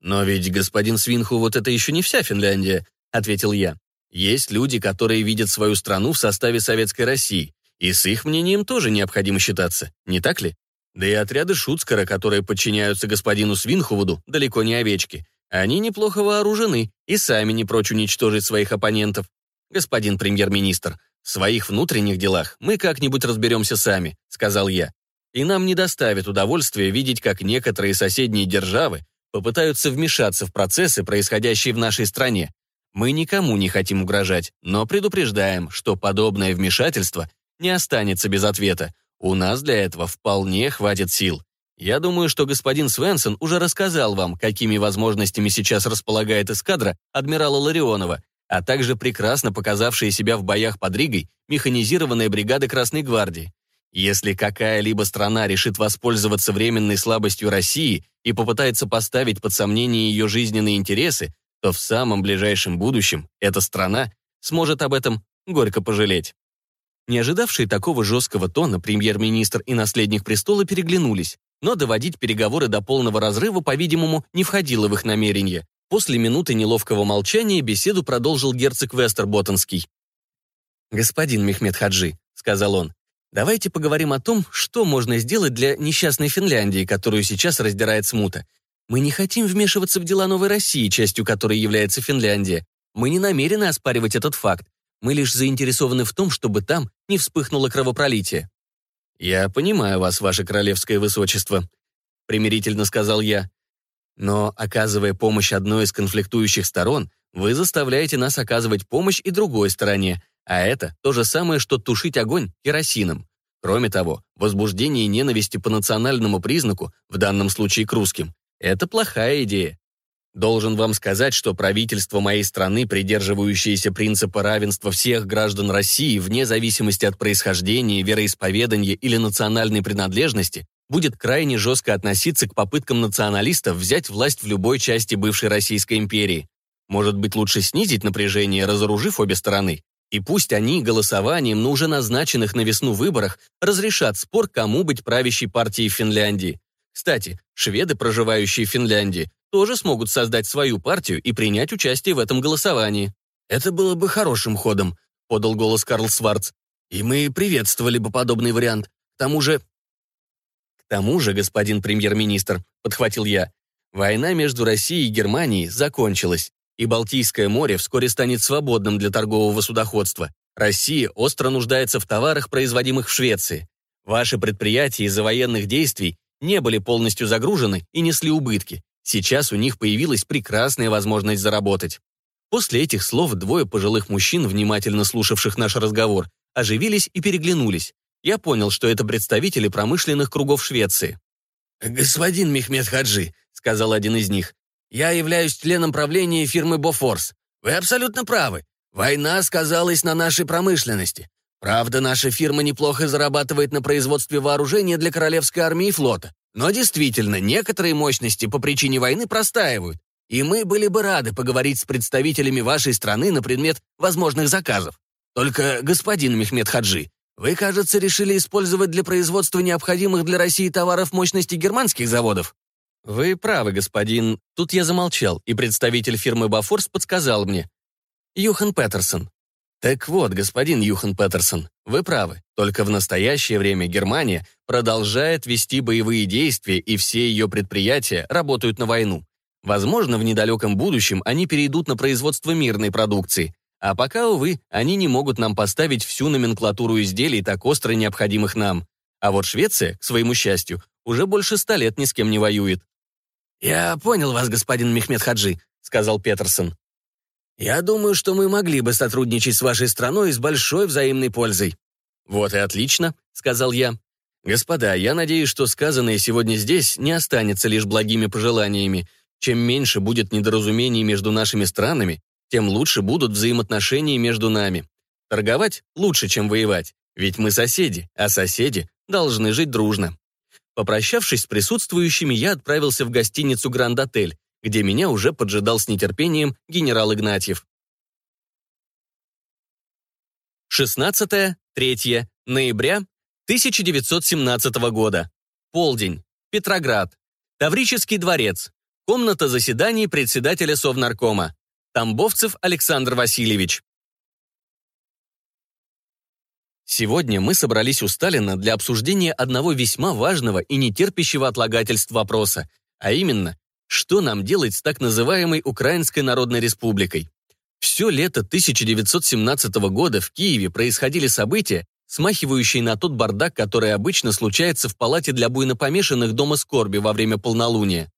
«Но ведь, господин Свинху, вот это еще не вся Финляндия», — ответил я. «Есть люди, которые видят свою страну в составе Советской России, и с их мнением тоже необходимо считаться, не так ли? Да и отряды Шуцкара, которые подчиняются господину Свинхувуду, далеко не овечки. Они неплохо вооружены и сами не прочь уничтожить своих оппонентов. Господин премьер-министр, в своих внутренних делах мы как-нибудь разберемся сами», — сказал я. «И нам не доставит удовольствия видеть, как некоторые соседние державы попытаются вмешаться в процессы, происходящие в нашей стране. Мы никому не хотим угрожать, но предупреждаем, что подобное вмешательство не останется без ответа. У нас для этого вполне хватит сил. Я думаю, что господин Свенсон уже рассказал вам, какими возможностями сейчас располагает эскадра адмирала Ларионова, а также прекрасно показавшие себя в боях под Ригой механизированная бригада Красной Гвардии. Если какая-либо страна решит воспользоваться временной слабостью России и попытается поставить под сомнение ее жизненные интересы, то в самом ближайшем будущем эта страна сможет об этом горько пожалеть. Не ожидавшие такого жесткого тона премьер-министр и наследник престола переглянулись, но доводить переговоры до полного разрыва, по-видимому, не входило в их намерение. После минуты неловкого молчания беседу продолжил герцог Вестерботтенский. «Господин Мехмед Хаджи», — сказал он, «давайте поговорим о том, что можно сделать для несчастной Финляндии, которую сейчас раздирает смута. Мы не хотим вмешиваться в дела Новой России, частью которой является Финляндия. Мы не намерены оспаривать этот факт. Мы лишь заинтересованы в том, чтобы там не вспыхнуло кровопролитие. «Я понимаю вас, ваше королевское высочество», — примирительно сказал я. «Но, оказывая помощь одной из конфликтующих сторон, вы заставляете нас оказывать помощь и другой стороне, а это то же самое, что тушить огонь керосином. Кроме того, возбуждение ненависти по национальному признаку, в данном случае к русским, это плохая идея. Должен вам сказать, что правительство моей страны, придерживающееся принципа равенства всех граждан России вне зависимости от происхождения, вероисповедания или национальной принадлежности, будет крайне жестко относиться к попыткам националистов взять власть в любой части бывшей Российской империи. Может быть, лучше снизить напряжение, разоружив обе стороны? И пусть они голосованием на уже назначенных на весну выборах разрешат спор, кому быть правящей партией Финляндии. Кстати, шведы, проживающие в Финляндии, тоже смогут создать свою партию и принять участие в этом голосовании. Это было бы хорошим ходом, подал голос Карл Сварц. И мы приветствовали бы подобный вариант. К тому же... К тому же, господин премьер-министр, подхватил я, война между Россией и Германией закончилась, и Балтийское море вскоре станет свободным для торгового судоходства. Россия остро нуждается в товарах, производимых в Швеции. Ваши предприятия из-за военных действий не были полностью загружены и несли убытки. Сейчас у них появилась прекрасная возможность заработать. После этих слов двое пожилых мужчин, внимательно слушавших наш разговор, оживились и переглянулись. Я понял, что это представители промышленных кругов Швеции. «Господин Мехмед Хаджи», — сказал один из них, «я являюсь членом правления фирмы «Бофорс». Вы абсолютно правы. Война сказалась на нашей промышленности. Правда, наша фирма неплохо зарабатывает на производстве вооружения для Королевской армии и флота. Но действительно, некоторые мощности по причине войны простаивают, и мы были бы рады поговорить с представителями вашей страны на предмет возможных заказов. Только, господин Мехмед Хаджи, вы, кажется, решили использовать для производства необходимых для России товаров мощности германских заводов. Вы правы, господин. Тут я замолчал, и представитель фирмы Бафорс подсказал мне. Юхан Петерсон. Так вот, господин Юхан Петерсон, вы правы. Только в настоящее время Германия продолжает вести боевые действия, и все ее предприятия работают на войну. Возможно, в недалеком будущем они перейдут на производство мирной продукции. А пока, увы, они не могут нам поставить всю номенклатуру изделий, так остро необходимых нам. А вот Швеция, к своему счастью, уже больше ста лет ни с кем не воюет. «Я понял вас, господин Мехмед Хаджи», — сказал Петерсон. Я думаю, что мы могли бы сотрудничать с вашей страной с большой взаимной пользой». «Вот и отлично», — сказал я. «Господа, я надеюсь, что сказанное сегодня здесь не останется лишь благими пожеланиями. Чем меньше будет недоразумений между нашими странами, тем лучше будут взаимоотношения между нами. Торговать лучше, чем воевать, ведь мы соседи, а соседи должны жить дружно». Попрощавшись с присутствующими, я отправился в гостиницу «Гранд-отель», где меня уже поджидал с нетерпением генерал Игнатьев. 16-3 ноября 1917 года. Полдень. Петроград. Таврический дворец. Комната заседаний председателя Совнаркома. Тамбовцев Александр Васильевич. Сегодня мы собрались у Сталина для обсуждения одного весьма важного и нетерпящего отлагательств вопроса, а именно что нам делать с так называемой Украинской Народной Республикой? Все лето 1917 года в Киеве происходили события, смахивающие на тот бардак, который обычно случается в палате для буйнопомешанных Дома скорби во время полнолуния.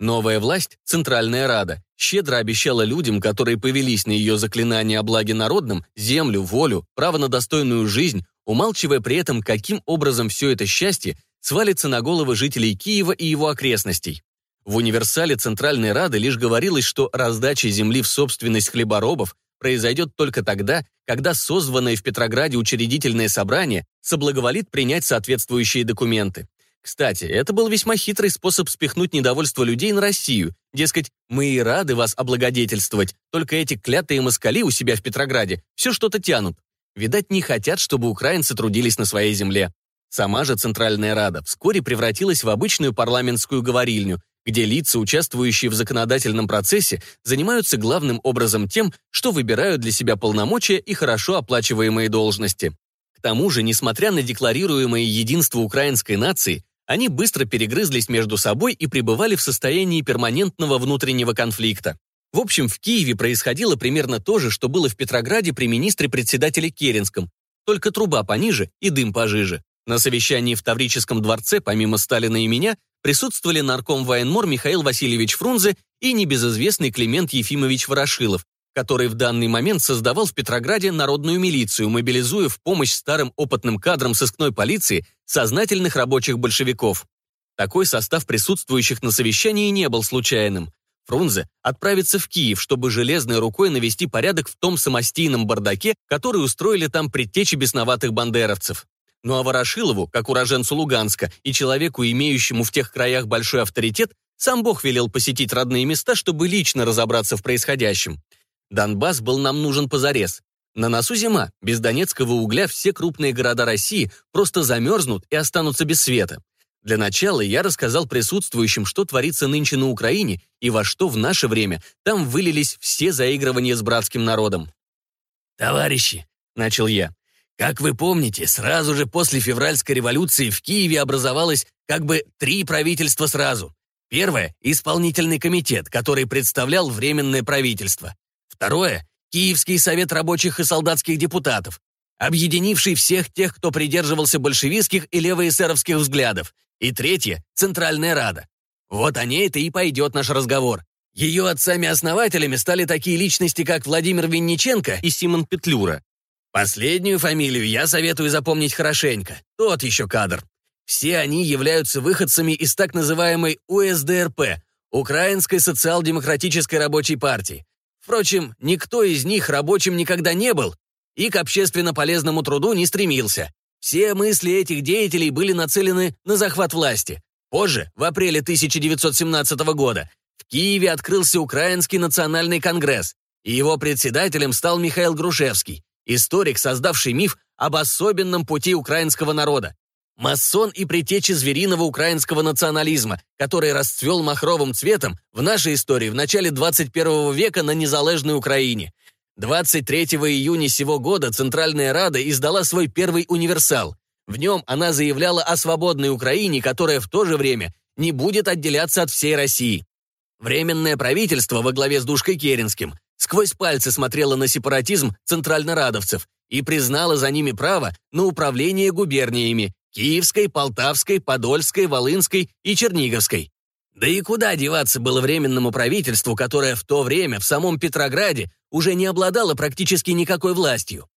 Новая власть, Центральная Рада, щедро обещала людям, которые повелись на ее заклинание о благе народном, землю, волю, право на достойную жизнь, умалчивая при этом, каким образом все это счастье свалится на головы жителей Киева и его окрестностей. В универсале Центральной Рады лишь говорилось, что раздача земли в собственность хлеборобов произойдет только тогда, когда созванное в Петрограде учредительное собрание соблаговолит принять соответствующие документы. Кстати, это был весьма хитрый способ спихнуть недовольство людей на Россию. Дескать, мы и рады вас облагодетельствовать, только эти клятые москали у себя в Петрограде все что-то тянут. Видать, не хотят, чтобы украинцы трудились на своей земле. Сама же Центральная Рада вскоре превратилась в обычную парламентскую говорильню, где лица, участвующие в законодательном процессе, занимаются главным образом тем, что выбирают для себя полномочия и хорошо оплачиваемые должности. К тому же, несмотря на декларируемое единство украинской нации, они быстро перегрызлись между собой и пребывали в состоянии перманентного внутреннего конфликта. В общем, в Киеве происходило примерно то же, что было в Петрограде при министре-председателе Керенском, только труба пониже и дым пожиже. На совещании в Таврическом дворце, помимо Сталина и меня, присутствовали нарком военмор Михаил Васильевич Фрунзе и небезызвестный Климент Ефимович Ворошилов, который в данный момент создавал в Петрограде народную милицию, мобилизуя в помощь старым опытным кадрам сыскной полиции сознательных рабочих большевиков. Такой состав присутствующих на совещании не был случайным. Фрунзе отправится в Киев, чтобы железной рукой навести порядок в том самостийном бардаке, который устроили там предтечи бесноватых бандеровцев. Ну а Ворошилову, как уроженцу Луганска и человеку, имеющему в тех краях большой авторитет, сам Бог велел посетить родные места, чтобы лично разобраться в происходящем. Донбасс был нам нужен позарез. На носу зима, без донецкого угля все крупные города России просто замерзнут и останутся без света. Для начала я рассказал присутствующим, что творится нынче на Украине и во что в наше время там вылились все заигрывания с братским народом. «Товарищи», — начал я, — «как вы помните, сразу же после февральской революции в Киеве образовалось как бы три правительства сразу. Первое — исполнительный комитет, который представлял Временное правительство. Второе — Киевский совет рабочих и солдатских депутатов, объединивший всех тех, кто придерживался большевистских и левоэсеровских взглядов. И третье — Центральная Рада. Вот о ней-то и пойдет наш разговор. Ее отцами-основателями стали такие личности, как Владимир Винниченко и Симон Петлюра. Последнюю фамилию я советую запомнить хорошенько. Тот еще кадр. Все они являются выходцами из так называемой УСДРП, Украинской социал-демократической рабочей партии. Впрочем, никто из них рабочим никогда не был и к общественно полезному труду не стремился. Все мысли этих деятелей были нацелены на захват власти. Позже, в апреле 1917 года, в Киеве открылся Украинский национальный конгресс, и его председателем стал Михаил Грушевский, историк, создавший миф об особенном пути украинского народа. Масон и предтеча звериного украинского национализма, который расцвел махровым цветом в нашей истории в начале 21 века на незалежной Украине. 23 июня сего года Центральная Рада издала свой первый универсал. В нем она заявляла о свободной Украине, которая в то же время не будет отделяться от всей России. Временное правительство во главе с Душкой Керенским сквозь пальцы смотрело на сепаратизм центральнорадовцев и признало за ними право на управление губерниями Киевской, Полтавской, Подольской, Волынской и Черниговской. Да и куда деваться было временному правительству, которое в то время в самом Петрограде уже не обладала практически никакой властью.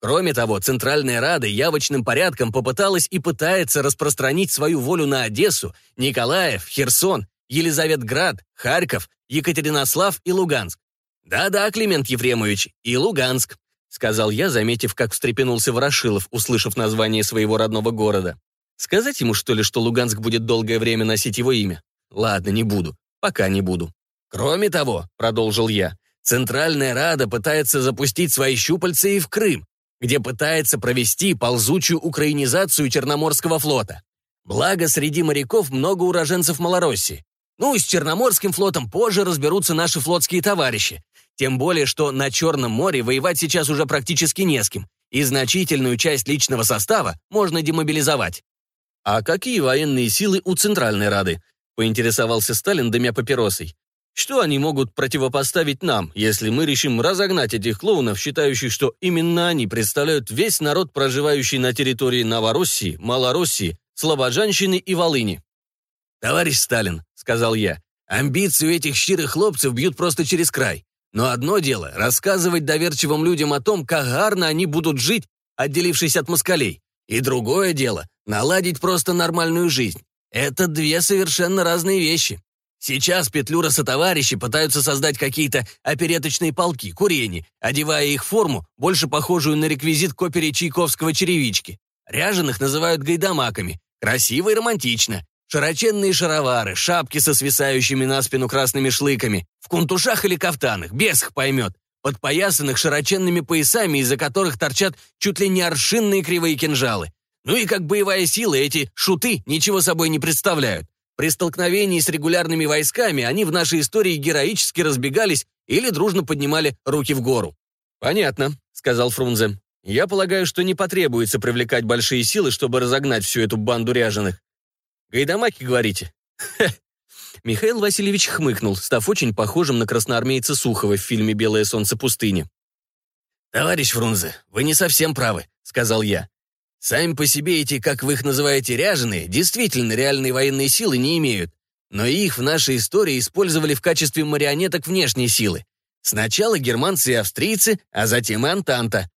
Кроме того, Центральная Рада явочным порядком попыталась и пытается распространить свою волю на Одессу, Николаев, Херсон, Елизаветград, Харьков, Екатеринослав и Луганск. «Да-да, Климент Ефремович, и Луганск», сказал я, заметив, как встрепенулся Ворошилов, услышав название своего родного города. Сказать ему, что ли, что Луганск будет долгое время носить его имя? Ладно, не буду. Пока не буду. Кроме того, продолжил я, Центральная Рада пытается запустить свои щупальца и в Крым, где пытается провести ползучую украинизацию Черноморского флота. Благо, среди моряков много уроженцев Малороссии. Ну, с Черноморским флотом позже разберутся наши флотские товарищи. Тем более, что на Черном море воевать сейчас уже практически не с кем, и значительную часть личного состава можно демобилизовать. «А какие военные силы у Центральной Рады?» — поинтересовался Сталин, дымя папиросой. Что они могут противопоставить нам, если мы решим разогнать этих клоунов, считающих, что именно они представляют весь народ, проживающий на территории Новороссии, Малороссии, Слобожанщины и Волыни? «Товарищ Сталин», — сказал я, — «амбиции этих щирых хлопцев бьют просто через край. Но одно дело — рассказывать доверчивым людям о том, как гарно они будут жить, отделившись от москалей. И другое дело — наладить просто нормальную жизнь. Это две совершенно разные вещи. Сейчас Петлюра со товарищи пытаются создать какие-то опереточные полки, курени, одевая их форму, больше похожую на реквизит к опере Чайковского «Черевички». Ряженых называют гайдамаками. Красиво и романтично. Широченные шаровары, шапки со свисающими на спину красными шлыками, в кунтушах или кафтанах, без их поймет, подпоясанных широченными поясами, из-за которых торчат чуть ли не аршинные кривые кинжалы. Ну и как боевая сила эти шуты ничего собой не представляют. При столкновении с регулярными войсками они в нашей истории героически разбегались или дружно поднимали руки в гору. «Понятно», — сказал Фрунзе. «Я полагаю, что не потребуется привлекать большие силы, чтобы разогнать всю эту банду ряженых. Гайдамаки, говорите?» <laughs> Михаил Васильевич хмыкнул, став очень похожим на красноармейца Сухова в фильме «Белое солнце пустыни». «Товарищ Фрунзе, вы не совсем правы», — сказал я. Сами по себе эти, как вы их называете, ряженые, действительно реальной военной силы не имеют. Но их в нашей истории использовали в качестве марионеток внешней силы. Сначала германцы и австрийцы, а затем и Антанта.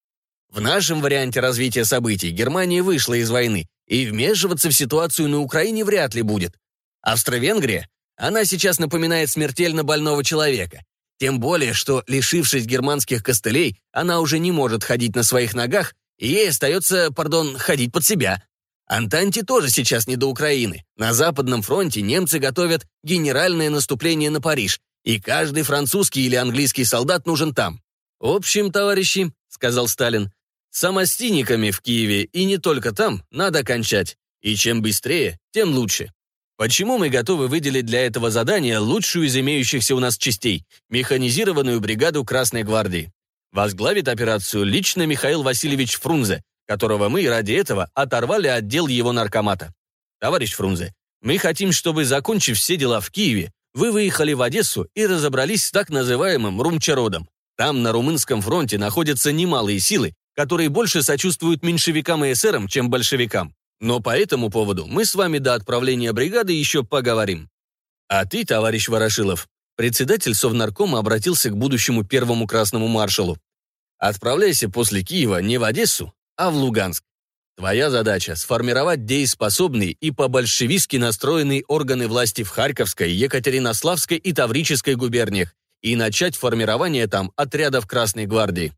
В нашем варианте развития событий Германия вышла из войны, и вмешиваться в ситуацию на Украине вряд ли будет. Австро-Венгрия, она сейчас напоминает смертельно больного человека. Тем более, что, лишившись германских костылей, она уже не может ходить на своих ногах, и ей остается, пардон, ходить под себя. Антанте тоже сейчас не до Украины. На Западном фронте немцы готовят генеральное наступление на Париж, и каждый французский или английский солдат нужен там. «В общем, товарищи», — сказал Сталин, «самостийниками в Киеве и не только там надо кончать. И чем быстрее, тем лучше. Почему мы готовы выделить для этого задания лучшую из имеющихся у нас частей – механизированную бригаду Красной гвардии? Возглавит операцию лично Михаил Васильевич Фрунзе, которого мы ради этого оторвали отдел его наркомата. Товарищ Фрунзе, мы хотим, чтобы, закончив все дела в Киеве, вы выехали в Одессу и разобрались с так называемым румчародом. Там, на Румынском фронте, находятся немалые силы, которые больше сочувствуют меньшевикам и эсерам, чем большевикам. Но по этому поводу мы с вами до отправления бригады еще поговорим. А ты, товарищ Ворошилов, Председатель Совнаркома обратился к будущему первому красному маршалу. «Отправляйся после Киева не в Одессу, а в Луганск. Твоя задача – сформировать дееспособные и по-большевистски настроенные органы власти в Харьковской, Екатеринославской и Таврической губерниях и начать формирование там отрядов Красной гвардии.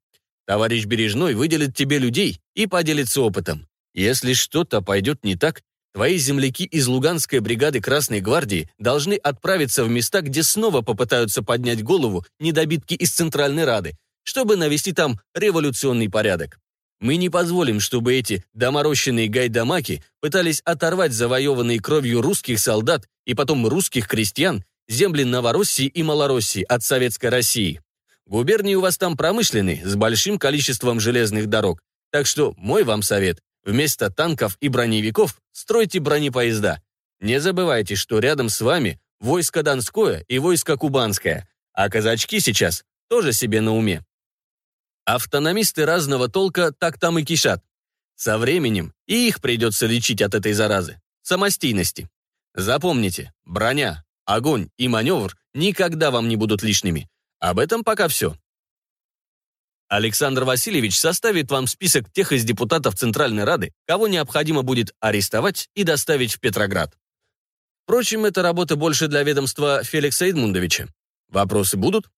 Товарищ Бережной выделит тебе людей и поделится опытом. Если что-то пойдет не так, Твои земляки из Луганской бригады Красной гвардии должны отправиться в места, где снова попытаются поднять голову недобитки из Центральной Рады, чтобы навести там революционный порядок. Мы не позволим, чтобы эти доморощенные гайдамаки пытались оторвать завоеванные кровью русских солдат и потом русских крестьян земли Новороссии и Малороссии от Советской России. Губернии у вас там промышленные, с большим количеством железных дорог. Так что мой вам совет Вместо танков и броневиков стройте бронепоезда. Не забывайте, что рядом с вами войско Донское и войско Кубанское, а казачки сейчас тоже себе на уме. Автономисты разного толка так там и кишат. Со временем и их придется лечить от этой заразы, самостийности. Запомните, броня, огонь и маневр никогда вам не будут лишними. Об этом пока все. Александр Васильевич составит вам список тех из депутатов Центральной Рады, кого необходимо будет арестовать и доставить в Петроград. Впрочем, эта работа больше для ведомства Феликса Эдмундовича. Вопросы будут?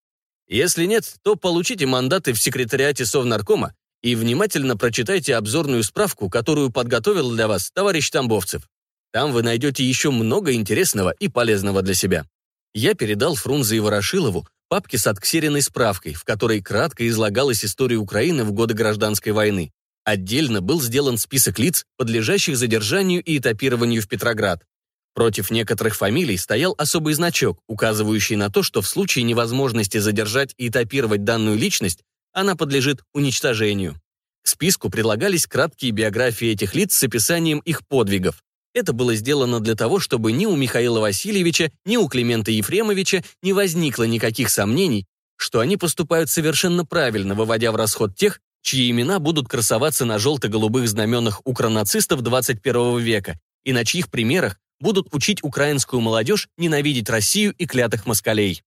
Если нет, то получите мандаты в секретариате Совнаркома и внимательно прочитайте обзорную справку, которую подготовил для вас товарищ Тамбовцев. Там вы найдете еще много интересного и полезного для себя. Я передал Фрунзе и Ворошилову папке с отксеренной справкой, в которой кратко излагалась история Украины в годы гражданской войны. Отдельно был сделан список лиц, подлежащих задержанию и этапированию в Петроград. Против некоторых фамилий стоял особый значок, указывающий на то, что в случае невозможности задержать и этапировать данную личность, она подлежит уничтожению. К списку прилагались краткие биографии этих лиц с описанием их подвигов. Это было сделано для того, чтобы ни у Михаила Васильевича, ни у Климента Ефремовича не возникло никаких сомнений, что они поступают совершенно правильно, выводя в расход тех, чьи имена будут красоваться на желто-голубых знаменах укронацистов 21 века и на чьих примерах будут учить украинскую молодежь ненавидеть Россию и клятых москалей.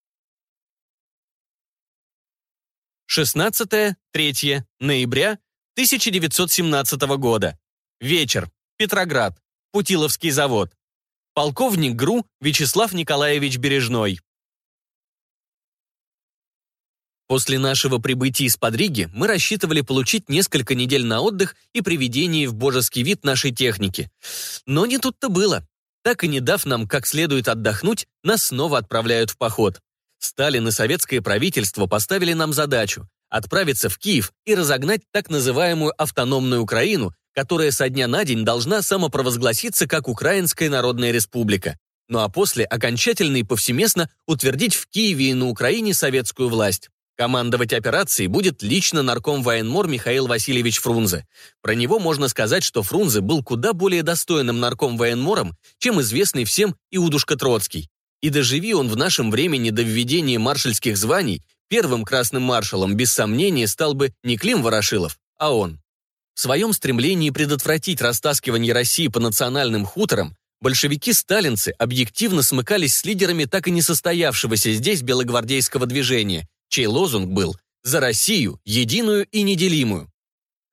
16-3 ноября 1917 года. Вечер. Петроград. Путиловский завод. Полковник ГРУ Вячеслав Николаевич Бережной. После нашего прибытия из Подриги мы рассчитывали получить несколько недель на отдых и приведение в божеский вид нашей техники. Но не тут-то было. Так и не дав нам как следует отдохнуть, нас снова отправляют в поход. Сталин и советское правительство поставили нам задачу отправиться в Киев и разогнать так называемую автономную Украину, которая со дня на день должна самопровозгласиться как Украинская Народная Республика. Ну а после окончательно и повсеместно утвердить в Киеве и на Украине советскую власть. Командовать операцией будет лично нарком военмор Михаил Васильевич Фрунзе. Про него можно сказать, что Фрунзе был куда более достойным нарком военмором, чем известный всем Иудушка Троцкий. И доживи он в нашем времени до введения маршальских званий, первым красным маршалом, без сомнения, стал бы не Клим Ворошилов, а он. В своем стремлении предотвратить растаскивание России по национальным хуторам, большевики-сталинцы объективно смыкались с лидерами так и не состоявшегося здесь белогвардейского движения, чей лозунг был «За Россию, единую и неделимую».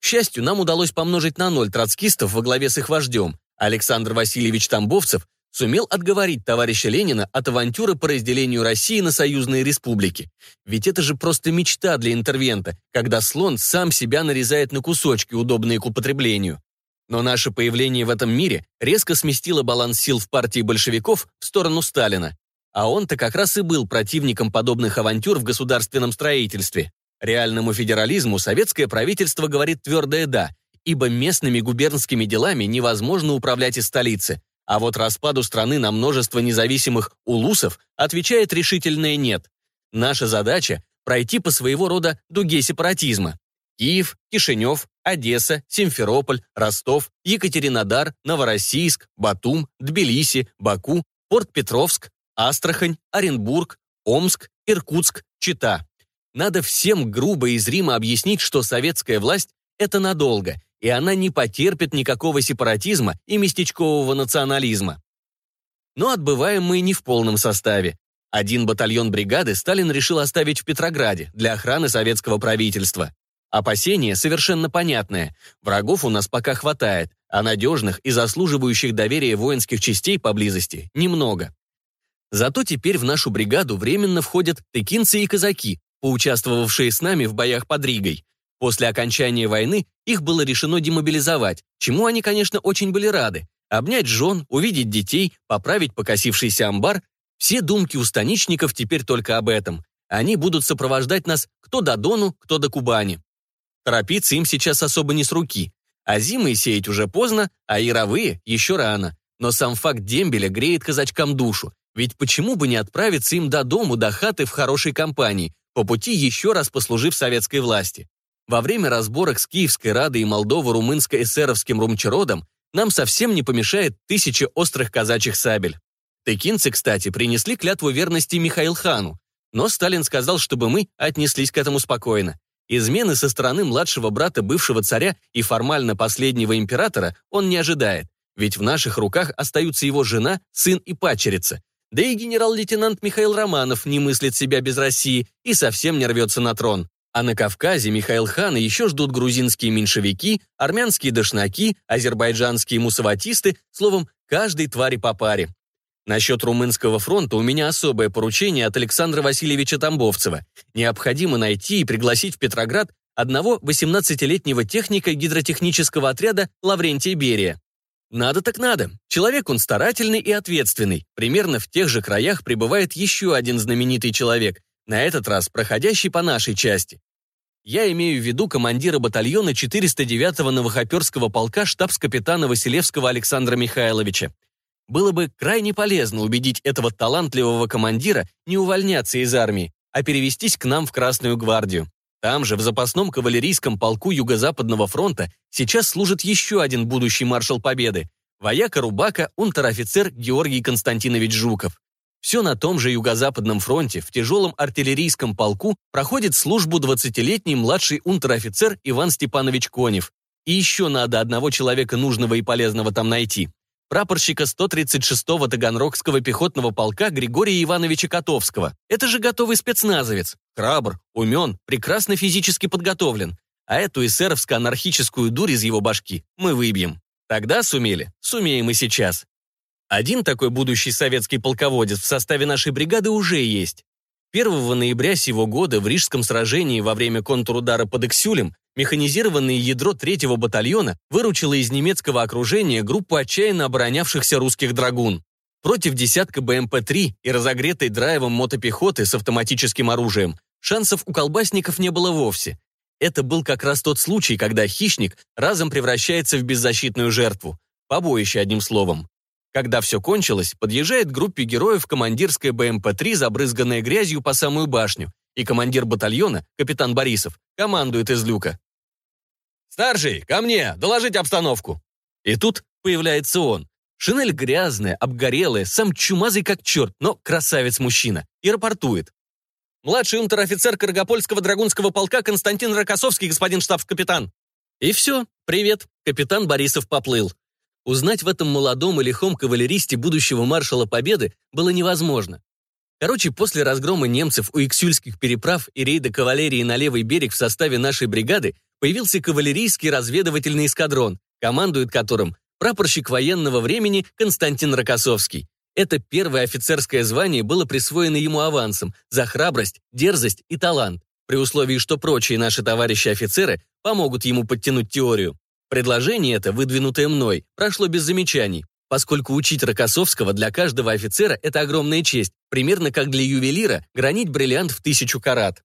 К счастью, нам удалось помножить на ноль троцкистов во главе с их вождем. Александр Васильевич Тамбовцев сумел отговорить товарища Ленина от авантюры по разделению России на союзные республики. Ведь это же просто мечта для интервента, когда слон сам себя нарезает на кусочки, удобные к употреблению. Но наше появление в этом мире резко сместило баланс сил в партии большевиков в сторону Сталина. А он-то как раз и был противником подобных авантюр в государственном строительстве. Реальному федерализму советское правительство говорит твердое «да», ибо местными губернскими делами невозможно управлять из столицы, а вот распаду страны на множество независимых улусов отвечает решительное «нет». Наша задача – пройти по своего рода дуге сепаратизма. Киев, Кишинев, Одесса, Симферополь, Ростов, Екатеринодар, Новороссийск, Батум, Тбилиси, Баку, Порт-Петровск, Астрахань, Оренбург, Омск, Иркутск, Чита. Надо всем грубо и зримо объяснить, что советская власть – это надолго, и она не потерпит никакого сепаратизма и местечкового национализма. Но отбываем мы не в полном составе. Один батальон бригады Сталин решил оставить в Петрограде для охраны советского правительства. Опасение совершенно понятное. Врагов у нас пока хватает, а надежных и заслуживающих доверия воинских частей поблизости немного. Зато теперь в нашу бригаду временно входят тыкинцы и казаки, поучаствовавшие с нами в боях под Ригой. После окончания войны их было решено демобилизовать, чему они, конечно, очень были рады. Обнять жен, увидеть детей, поправить покосившийся амбар – все думки у станичников теперь только об этом. Они будут сопровождать нас кто до Дону, кто до Кубани. Торопиться им сейчас особо не с руки. А зимы сеять уже поздно, а яровые еще рано. Но сам факт дембеля греет казачкам душу. Ведь почему бы не отправиться им до дому, до хаты в хорошей компании, по пути еще раз послужив советской власти? Во время разборок с Киевской Радой и Молдово-Румынско-эсеровским румчеродом нам совсем не помешает тысяча острых казачьих сабель. Тыкинцы, кстати, принесли клятву верности Михаил хану, но Сталин сказал, чтобы мы отнеслись к этому спокойно. Измены со стороны младшего брата бывшего царя и формально последнего императора он не ожидает, ведь в наших руках остаются его жена, сын и падчерица. Да и генерал-лейтенант Михаил Романов не мыслит себя без России и совсем не рвется на трон. А на Кавказе Михаил Хана еще ждут грузинские меньшевики, армянские дошнаки, азербайджанские мусаватисты, словом, каждой твари по паре. Насчет Румынского фронта у меня особое поручение от Александра Васильевича Тамбовцева. Необходимо найти и пригласить в Петроград одного 18-летнего техника гидротехнического отряда Лаврентия Берия. Надо так надо. Человек он старательный и ответственный. Примерно в тех же краях пребывает еще один знаменитый человек, на этот раз проходящий по нашей части. Я имею в виду командира батальона 409-го Новохоперского полка штабс-капитана Василевского Александра Михайловича. Было бы крайне полезно убедить этого талантливого командира не увольняться из армии, а перевестись к нам в Красную гвардию. Там же, в запасном кавалерийском полку Юго-Западного фронта, сейчас служит еще один будущий маршал Победы – вояка Рубака, унтер-офицер Георгий Константинович Жуков. Все на том же Юго-Западном фронте в тяжелом артиллерийском полку проходит службу 20-летний младший унтер-офицер Иван Степанович Конев. И еще надо одного человека нужного и полезного там найти. Прапорщика 136-го Таганрогского пехотного полка Григория Ивановича Котовского. Это же готовый спецназовец. Храбр, умен, прекрасно физически подготовлен. А эту эсеровско-анархическую дурь из его башки мы выбьем. Тогда сумели, сумеем и сейчас. Один такой будущий советский полководец в составе нашей бригады уже есть. 1 ноября сего года в Рижском сражении во время контрудара под Эксюлем механизированное ядро 3-го батальона выручило из немецкого окружения группу отчаянно оборонявшихся русских драгун. Против десятка БМП-3 и разогретой драйвом мотопехоты с автоматическим оружием шансов у колбасников не было вовсе. Это был как раз тот случай, когда хищник разом превращается в беззащитную жертву. Побоище, одним словом. Когда все кончилось, подъезжает группе героев командирская БМП-3, забрызганная грязью по самую башню, и командир батальона, капитан Борисов, командует из люка. «Старший, ко мне! Доложить обстановку!» И тут появляется он. Шинель грязная, обгорелая, сам чумазый как черт, но красавец-мужчина. И рапортует. «Младший унтер-офицер Каргопольского драгунского полка Константин Рокоссовский, господин штабс-капитан». И все, привет, капитан Борисов поплыл. Узнать в этом молодом и лихом кавалеристе будущего маршала Победы было невозможно. Короче, после разгрома немцев у Иксюльских переправ и рейда кавалерии на левый берег в составе нашей бригады появился кавалерийский разведывательный эскадрон, командует которым прапорщик военного времени Константин Рокоссовский. Это первое офицерское звание было присвоено ему авансом за храбрость, дерзость и талант, при условии, что прочие наши товарищи-офицеры помогут ему подтянуть теорию. Предложение это, выдвинутое мной, прошло без замечаний, поскольку учить Рокоссовского для каждого офицера – это огромная честь, примерно как для ювелира гранить бриллиант в тысячу карат.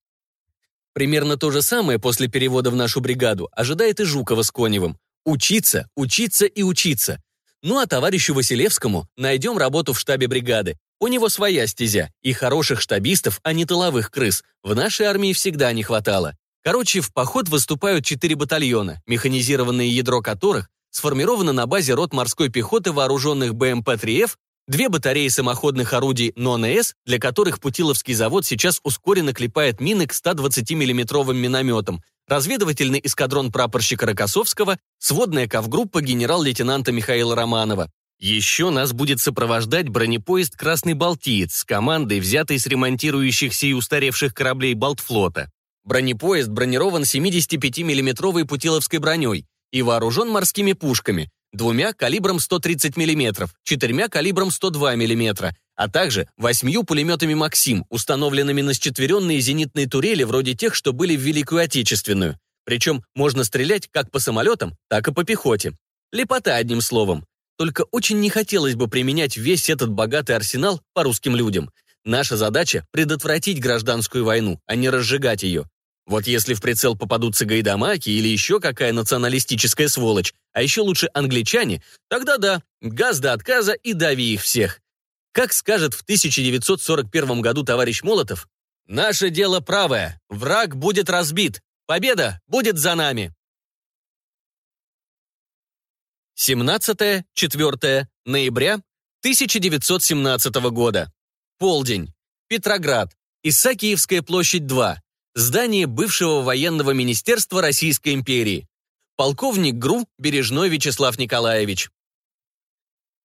Примерно то же самое после перевода в нашу бригаду ожидает и Жукова с Коневым. Учиться, учиться и учиться. Ну а товарищу Василевскому найдем работу в штабе бригады. У него своя стезя, и хороших штабистов, а не тыловых крыс, в нашей армии всегда не хватало. Короче, в поход выступают четыре батальона, механизированное ядро которых сформировано на базе рот морской пехоты вооруженных БМП-3Ф, две батареи самоходных орудий НОНС, для которых Путиловский завод сейчас ускоренно клепает мины к 120 миллиметровым минометам, разведывательный эскадрон прапорщика Рокоссовского, сводная кавгруппа генерал-лейтенанта Михаила Романова. Еще нас будет сопровождать бронепоезд «Красный Балтиец» с командой, взятой с ремонтирующихся и устаревших кораблей Балтфлота. Бронепоезд бронирован 75 миллиметровой путиловской броней и вооружен морскими пушками, двумя калибром 130 мм, четырьмя калибром 102 мм, а также восьмью пулеметами «Максим», установленными на счетверенные зенитные турели вроде тех, что были в Великую Отечественную. Причем можно стрелять как по самолетам, так и по пехоте. Лепота, одним словом. Только очень не хотелось бы применять весь этот богатый арсенал по русским людям. Наша задача — предотвратить гражданскую войну, а не разжигать ее. Вот если в прицел попадутся гайдамаки или еще какая националистическая сволочь, а еще лучше англичане, тогда да, газ до отказа и дави их всех. Как скажет в 1941 году товарищ Молотов, «Наше дело правое, враг будет разбит, победа будет за нами». 17-4 ноября 1917 года. Полдень. Петроград. Исаакиевская площадь 2. Здание бывшего военного министерства Российской империи. Полковник ГРУ Бережной Вячеслав Николаевич.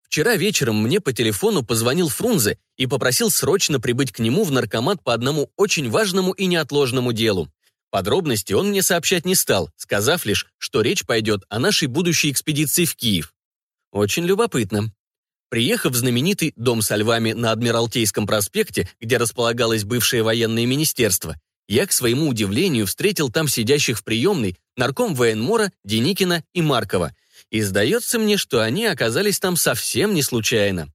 Вчера вечером мне по телефону позвонил Фрунзе и попросил срочно прибыть к нему в наркомат по одному очень важному и неотложному делу. Подробности он мне сообщать не стал, сказав лишь, что речь пойдет о нашей будущей экспедиции в Киев. Очень любопытно. Приехав в знаменитый дом со львами на Адмиралтейском проспекте, где располагалось бывшее военное министерство, я, к своему удивлению, встретил там сидящих в приемной нарком военмора Деникина и Маркова, и сдается мне, что они оказались там совсем не случайно.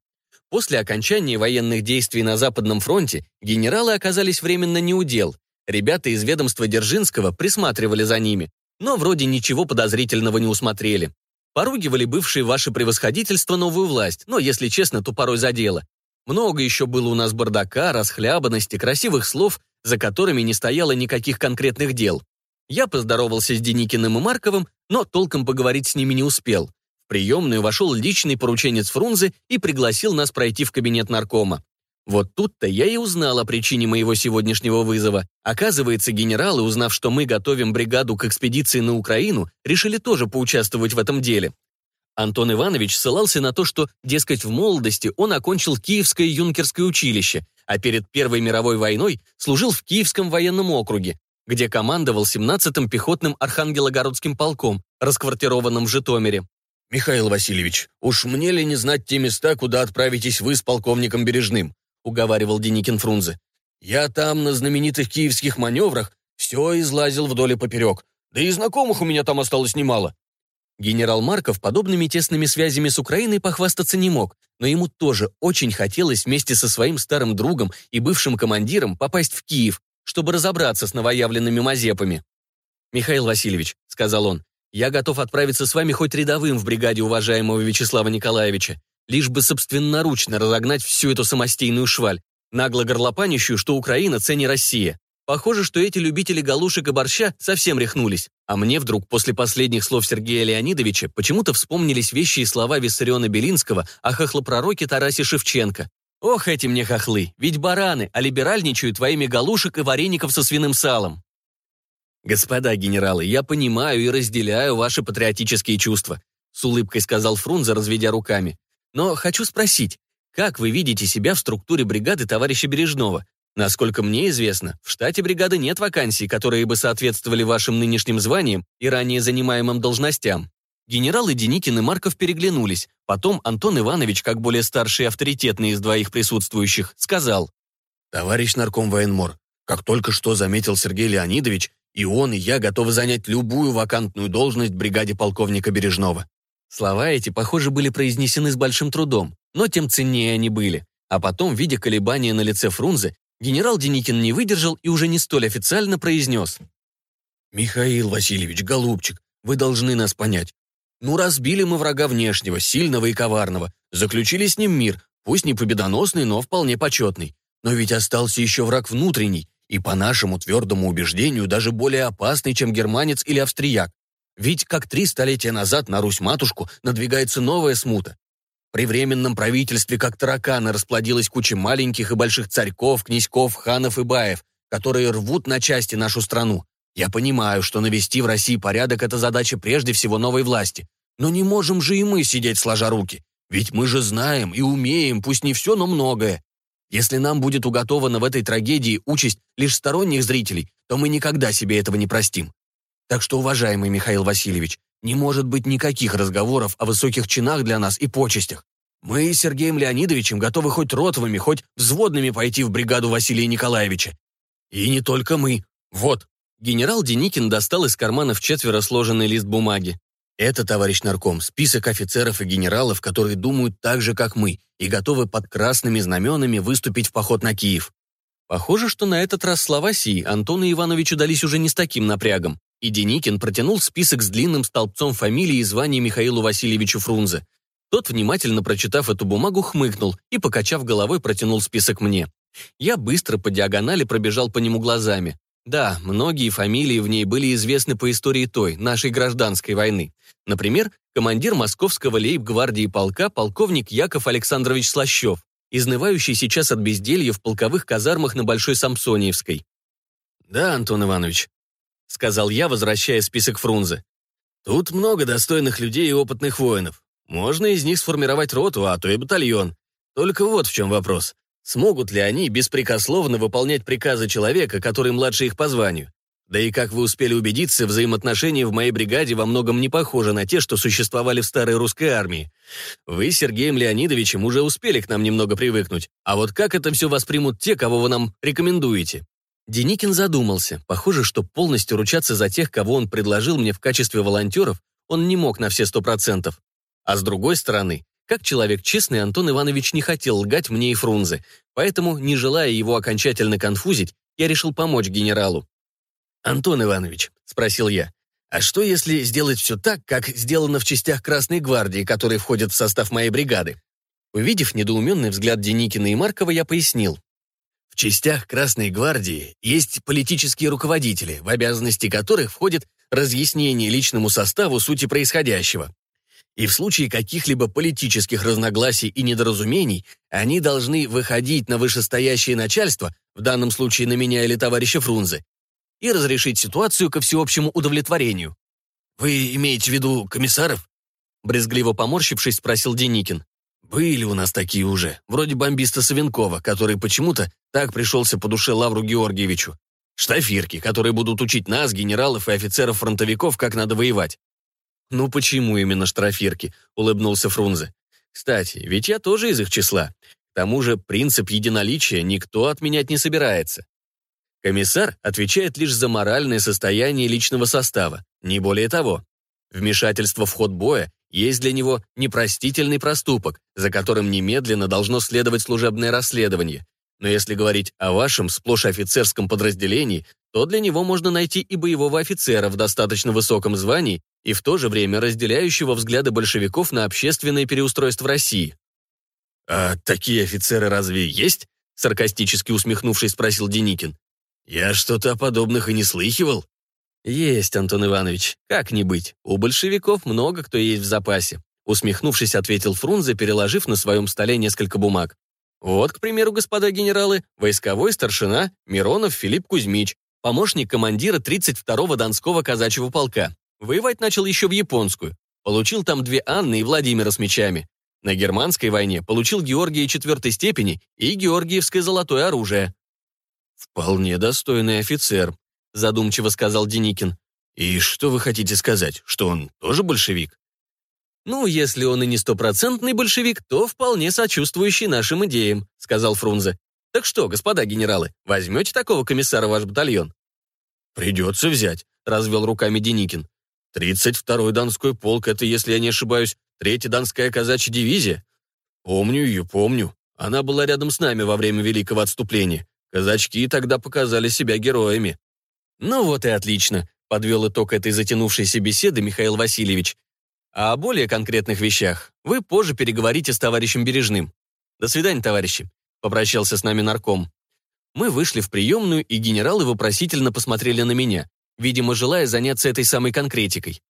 После окончания военных действий на Западном фронте генералы оказались временно неудел. Ребята из ведомства Держинского присматривали за ними, но вроде ничего подозрительного не усмотрели. Поругивали бывшие ваше превосходительство новую власть, но, если честно, то порой задело. Много еще было у нас бардака, расхлябанности, красивых слов, за которыми не стояло никаких конкретных дел. Я поздоровался с Деникиным и Марковым, но толком поговорить с ними не успел. В приемную вошел личный порученец Фрунзе и пригласил нас пройти в кабинет наркома. Вот тут-то я и узнал о причине моего сегодняшнего вызова. Оказывается, генералы, узнав, что мы готовим бригаду к экспедиции на Украину, решили тоже поучаствовать в этом деле. Антон Иванович ссылался на то, что, дескать, в молодости он окончил Киевское юнкерское училище, а перед Первой мировой войной служил в Киевском военном округе, где командовал 17-м пехотным Архангелогородским полком, расквартированным в Житомире. «Михаил Васильевич, уж мне ли не знать те места, куда отправитесь вы с полковником Бережным?» уговаривал Деникин Фрунзе. «Я там на знаменитых киевских маневрах все излазил вдоль и поперек. Да и знакомых у меня там осталось немало». Генерал Марков подобными тесными связями с Украиной похвастаться не мог, но ему тоже очень хотелось вместе со своим старым другом и бывшим командиром попасть в Киев, чтобы разобраться с новоявленными мазепами. «Михаил Васильевич», — сказал он, я готов отправиться с вами хоть рядовым в бригаде уважаемого Вячеслава Николаевича, лишь бы собственноручно разогнать всю эту самостийную шваль, нагло горлопанищую, что Украина цене Россия. Похоже, что эти любители галушек и борща совсем рехнулись. А мне вдруг после последних слов Сергея Леонидовича почему-то вспомнились вещи и слова Виссариона Белинского о хохлопророке Тарасе Шевченко. Ох, эти мне хохлы, ведь бараны, а либеральничают во имя галушек и вареников со свиным салом. «Господа генералы, я понимаю и разделяю ваши патриотические чувства», с улыбкой сказал Фрунзе, разведя руками. «Но хочу спросить, как вы видите себя в структуре бригады товарища Бережного? Насколько мне известно, в штате бригады нет вакансий, которые бы соответствовали вашим нынешним званиям и ранее занимаемым должностям». Генералы Деникин и Марков переглянулись. Потом Антон Иванович, как более старший и авторитетный из двоих присутствующих, сказал. «Товарищ нарком военмор, как только что заметил Сергей Леонидович, и он, и я готовы занять любую вакантную должность в бригаде полковника Бережного». Слова эти, похоже, были произнесены с большим трудом, но тем ценнее они были. А потом, видя колебания на лице Фрунзе, генерал Деникин не выдержал и уже не столь официально произнес. «Михаил Васильевич, голубчик, вы должны нас понять. Ну, разбили мы врага внешнего, сильного и коварного, заключили с ним мир, пусть не победоносный, но вполне почетный. Но ведь остался еще враг внутренний, и по нашему твердому убеждению даже более опасный, чем германец или австрияк. Ведь как три столетия назад на Русь-матушку надвигается новая смута. При временном правительстве как тараканы расплодилась куча маленьких и больших царьков, князьков, ханов и баев, которые рвут на части нашу страну. Я понимаю, что навести в России порядок – это задача прежде всего новой власти. Но не можем же и мы сидеть сложа руки. Ведь мы же знаем и умеем, пусть не все, но многое. Если нам будет уготована в этой трагедии участь лишь сторонних зрителей, то мы никогда себе этого не простим. Так что, уважаемый Михаил Васильевич, не может быть никаких разговоров о высоких чинах для нас и почестях. Мы с Сергеем Леонидовичем готовы хоть ротовыми, хоть взводными пойти в бригаду Василия Николаевича. И не только мы. Вот. Генерал Деникин достал из кармана в четверо сложенный лист бумаги. Это, товарищ нарком, список офицеров и генералов, которые думают так же, как мы, и готовы под красными знаменами выступить в поход на Киев. Похоже, что на этот раз слова сии Антону Ивановичу дались уже не с таким напрягом, и Деникин протянул список с длинным столбцом фамилии и званий Михаилу Васильевичу Фрунзе. Тот, внимательно прочитав эту бумагу, хмыкнул и, покачав головой, протянул список мне. Я быстро по диагонали пробежал по нему глазами. Да, многие фамилии в ней были известны по истории той, нашей гражданской войны. Например, командир московского лейб-гвардии полка полковник Яков Александрович Слащев, изнывающий сейчас от безделья в полковых казармах на Большой Самсониевской. «Да, Антон Иванович», — сказал я, возвращая список Фрунзе. «Тут много достойных людей и опытных воинов. Можно из них сформировать роту, а то и батальон. Только вот в чем вопрос. Смогут ли они беспрекословно выполнять приказы человека, который младше их по званию? Да и, как вы успели убедиться, взаимоотношения в моей бригаде во многом не похожи на те, что существовали в старой русской армии. Вы с Сергеем Леонидовичем уже успели к нам немного привыкнуть. А вот как это все воспримут те, кого вы нам рекомендуете? Деникин задумался. Похоже, что полностью ручаться за тех, кого он предложил мне в качестве волонтеров, он не мог на все сто процентов. А с другой стороны, как человек честный, Антон Иванович не хотел лгать мне и Фрунзе, поэтому, не желая его окончательно конфузить, я решил помочь генералу. «Антон Иванович», — спросил я, «а что, если сделать все так, как сделано в частях Красной Гвардии, которые входят в состав моей бригады?» Увидев недоуменный взгляд Деникина и Маркова, я пояснил. Частях Красной Гвардии есть политические руководители, в обязанности которых входит разъяснение личному составу сути происходящего. И в случае каких-либо политических разногласий и недоразумений они должны выходить на вышестоящее начальство, в данном случае на меня или товарища Фрунзе, и разрешить ситуацию ко всеобщему удовлетворению. «Вы имеете в виду комиссаров?» Брезгливо поморщившись, спросил Деникин. «Были у нас такие уже, вроде бомбиста Савенкова, который почему-то так пришелся по душе Лавру Георгиевичу. Штафирки, которые будут учить нас, генералов и офицеров-фронтовиков, как надо воевать. «Ну почему именно штрафирки?» — улыбнулся Фрунзе. «Кстати, ведь я тоже из их числа. К тому же принцип единоличия никто отменять не собирается. Комиссар отвечает лишь за моральное состояние личного состава, не более того. Вмешательство в ход боя есть для него непростительный проступок, за которым немедленно должно следовать служебное расследование. Но если говорить о вашем сплошь офицерском подразделении, то для него можно найти и боевого офицера в достаточно высоком звании и в то же время разделяющего взгляды большевиков на общественное переустройство России. «А такие офицеры разве есть?» саркастически усмехнувшись, спросил Деникин. «Я что-то о подобных и не слыхивал». «Есть, Антон Иванович, как не быть. У большевиков много кто есть в запасе», усмехнувшись, ответил Фрунзе, переложив на своем столе несколько бумаг. «Вот, к примеру, господа генералы, войсковой старшина Миронов Филипп Кузьмич, помощник командира 32-го Донского казачьего полка. Воевать начал еще в японскую. Получил там две Анны и Владимира с мечами. На германской войне получил Георгии четвертой степени и Георгиевское золотое оружие. «Вполне достойный офицер», — задумчиво сказал Деникин. «И что вы хотите сказать, что он тоже большевик?» «Ну, если он и не стопроцентный большевик, то вполне сочувствующий нашим идеям», — сказал Фрунзе. «Так что, господа генералы, возьмете такого комиссара ваш батальон?» «Придется взять», — развел руками Деникин. Тридцать второй Донской полк — это, если я не ошибаюсь, третья Донская казачья дивизия. Помню ее, помню. Она была рядом с нами во время Великого отступления. Казачки тогда показали себя героями. Ну вот и отлично, подвел итог этой затянувшейся беседы Михаил Васильевич. А о более конкретных вещах вы позже переговорите с товарищем Бережным. До свидания, товарищи, попрощался с нами нарком. Мы вышли в приемную, и генералы вопросительно посмотрели на меня видимо, желая заняться этой самой конкретикой.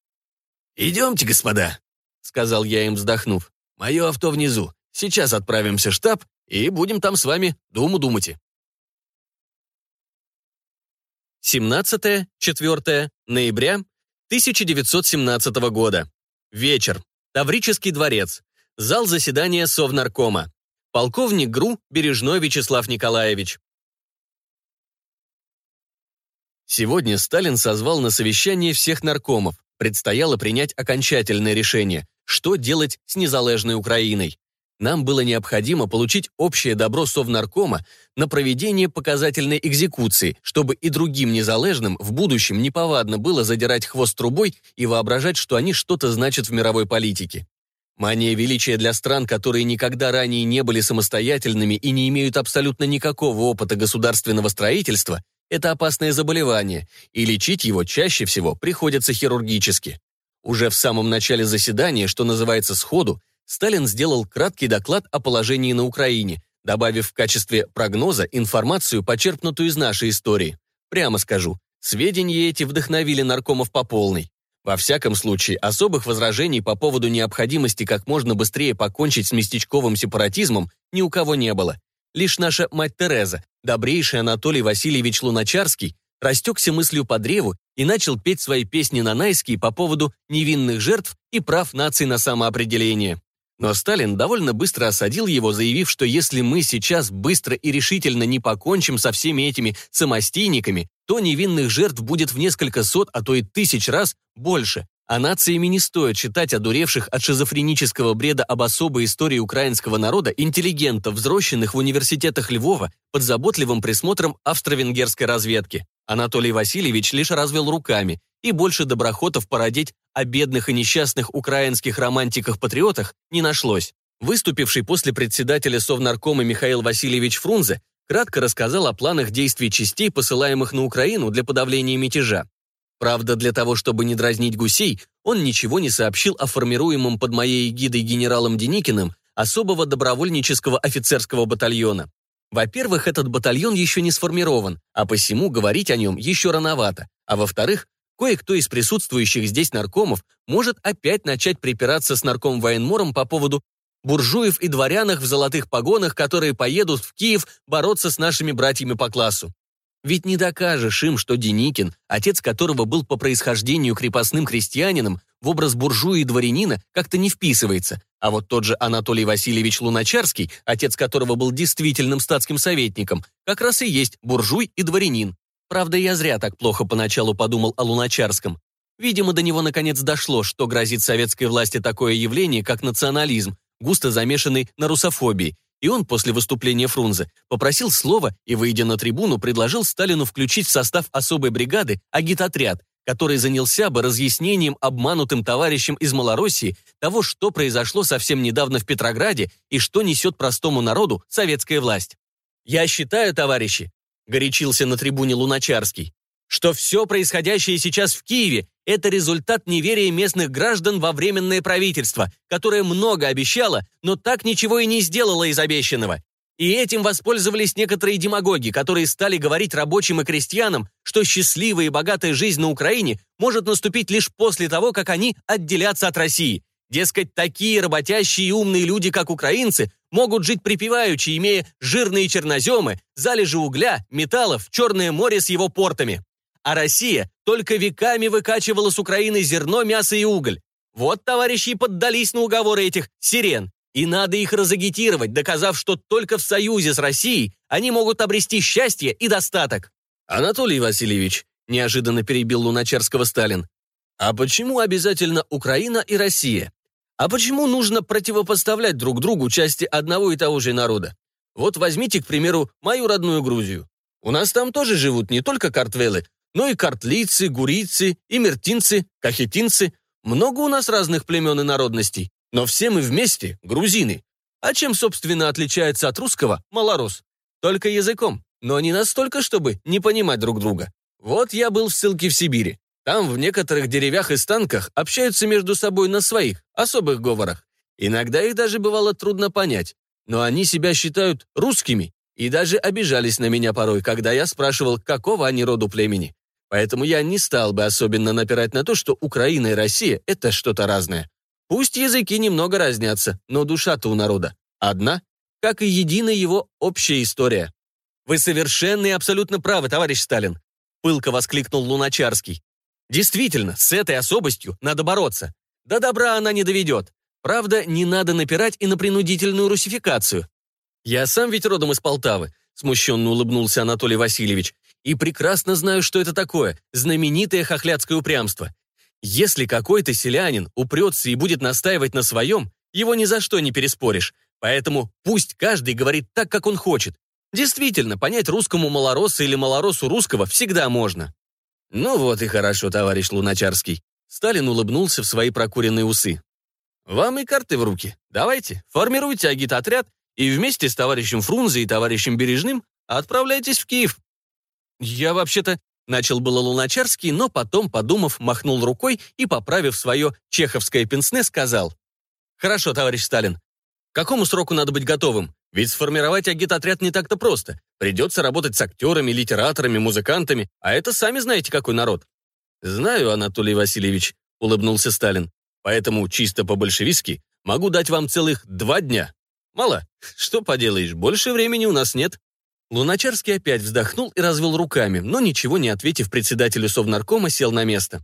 «Идемте, господа», — сказал я им, вздохнув. «Мое авто внизу. Сейчас отправимся в штаб и будем там с вами думу думать». 17-4 ноября 1917 года. Вечер. Таврический дворец. Зал заседания Совнаркома. Полковник ГРУ Бережной Вячеслав Николаевич. Сегодня Сталин созвал на совещание всех наркомов. Предстояло принять окончательное решение, что делать с незалежной Украиной. Нам было необходимо получить общее добро Совнаркома на проведение показательной экзекуции, чтобы и другим незалежным в будущем неповадно было задирать хвост трубой и воображать, что они что-то значат в мировой политике. Мания величия для стран, которые никогда ранее не были самостоятельными и не имеют абсолютно никакого опыта государственного строительства, это опасное заболевание, и лечить его чаще всего приходится хирургически. Уже в самом начале заседания, что называется сходу, Сталин сделал краткий доклад о положении на Украине, добавив в качестве прогноза информацию, почерпнутую из нашей истории. Прямо скажу, сведения эти вдохновили наркомов по полной. Во всяком случае, особых возражений по поводу необходимости как можно быстрее покончить с местечковым сепаратизмом ни у кого не было. Лишь наша мать Тереза, добрейший Анатолий Васильевич Луначарский, растекся мыслью по древу и начал петь свои песни на найские по поводу невинных жертв и прав наций на самоопределение. Но Сталин довольно быстро осадил его, заявив, что если мы сейчас быстро и решительно не покончим со всеми этими самостийниками, то невинных жертв будет в несколько сот, а то и тысяч раз больше, а нациями не стоит считать одуревших от шизофренического бреда об особой истории украинского народа интеллигентов, взросшенных в университетах Львова под заботливым присмотром австро-венгерской разведки. Анатолий Васильевич лишь развел руками, и больше доброхотов породить о бедных и несчастных украинских романтиках-патриотах не нашлось. Выступивший после председателя Совнаркома Михаил Васильевич Фрунзе кратко рассказал о планах действий частей, посылаемых на Украину для подавления мятежа. Правда, для того, чтобы не дразнить гусей, он ничего не сообщил о формируемом под моей эгидой генералом Деникиным особого добровольнического офицерского батальона. Во-первых, этот батальон еще не сформирован, а посему говорить о нем еще рановато. А во-вторых, кое-кто из присутствующих здесь наркомов может опять начать припираться с нарком военмором по поводу буржуев и дворянах в золотых погонах, которые поедут в Киев бороться с нашими братьями по классу. Ведь не докажешь им, что Деникин, отец которого был по происхождению крепостным крестьянином, в образ буржуя и дворянина как-то не вписывается, а вот тот же Анатолий Васильевич Луначарский, отец которого был действительным статским советником, как раз и есть буржуй и дворянин. Правда, я зря так плохо поначалу подумал о Луначарском. Видимо, до него наконец дошло, что грозит советской власти такое явление, как национализм, густо замешанный на русофобии, и он после выступления Фрунзе попросил слова и, выйдя на трибуну, предложил Сталину включить в состав особой бригады агитотряд, который занялся бы разъяснением обманутым товарищам из Малороссии того, что произошло совсем недавно в Петрограде и что несет простому народу советская власть. «Я считаю, товарищи», — горячился на трибуне Луначарский, что все происходящее сейчас в Киеве – это результат неверия местных граждан во Временное правительство, которое много обещало, но так ничего и не сделало из обещанного. И этим воспользовались некоторые демагоги, которые стали говорить рабочим и крестьянам, что счастливая и богатая жизнь на Украине может наступить лишь после того, как они отделятся от России. Дескать, такие работящие и умные люди, как украинцы, могут жить припеваючи, имея жирные черноземы, залежи угля, металлов, Черное море с его портами. А Россия только веками выкачивала с Украины зерно, мясо и уголь. Вот товарищи поддались на уговоры этих сирен. И надо их разагитировать, доказав, что только в союзе с Россией они могут обрести счастье и достаток. Анатолий Васильевич, неожиданно перебил Луначарского Сталин, а почему обязательно Украина и Россия? А почему нужно противопоставлять друг другу части одного и того же народа? Вот возьмите, к примеру, мою родную Грузию. У нас там тоже живут не только картвелы, но и картлийцы, гурийцы, имертинцы, кахетинцы. Много у нас разных племен и народностей. Но все мы вместе грузины. А чем, собственно, отличается от русского малорос? Только языком, но не настолько, чтобы не понимать друг друга. Вот я был в ссылке в Сибири. Там в некоторых деревях и станках общаются между собой на своих, особых говорах. Иногда их даже бывало трудно понять. Но они себя считают русскими и даже обижались на меня порой, когда я спрашивал, какого они роду племени. Поэтому я не стал бы особенно напирать на то, что Украина и Россия — это что-то разное. Пусть языки немного разнятся, но душа-то у народа одна, как и единая его общая история. «Вы совершенно и абсолютно правы, товарищ Сталин», пылко воскликнул Луначарский. «Действительно, с этой особостью надо бороться. До добра она не доведет. Правда, не надо напирать и на принудительную русификацию. Я сам ведь родом из Полтавы», смущенно улыбнулся Анатолий Васильевич, и прекрасно знаю, что это такое, знаменитое хохлядское упрямство. Если какой-то селянин упрется и будет настаивать на своем, его ни за что не переспоришь. Поэтому пусть каждый говорит так, как он хочет. Действительно, понять русскому малороса или малоросу русского всегда можно. Ну вот и хорошо, товарищ Луначарский. Сталин улыбнулся в свои прокуренные усы. Вам и карты в руки. Давайте, формируйте агитотряд и вместе с товарищем Фрунзе и товарищем Бережным отправляйтесь в Киев. Я вообще-то Начал было Луначарский, но потом, подумав, махнул рукой и, поправив свое чеховское пенсне, сказал. «Хорошо, товарищ Сталин. К какому сроку надо быть готовым? Ведь сформировать агитотряд не так-то просто. Придется работать с актерами, литераторами, музыкантами, а это сами знаете, какой народ». «Знаю, Анатолий Васильевич», — улыбнулся Сталин. «Поэтому чисто по-большевистски могу дать вам целых два дня. Мало? Что поделаешь, больше времени у нас нет». Луначарский опять вздохнул и развел руками, но ничего не ответив председателю Совнаркома, сел на место.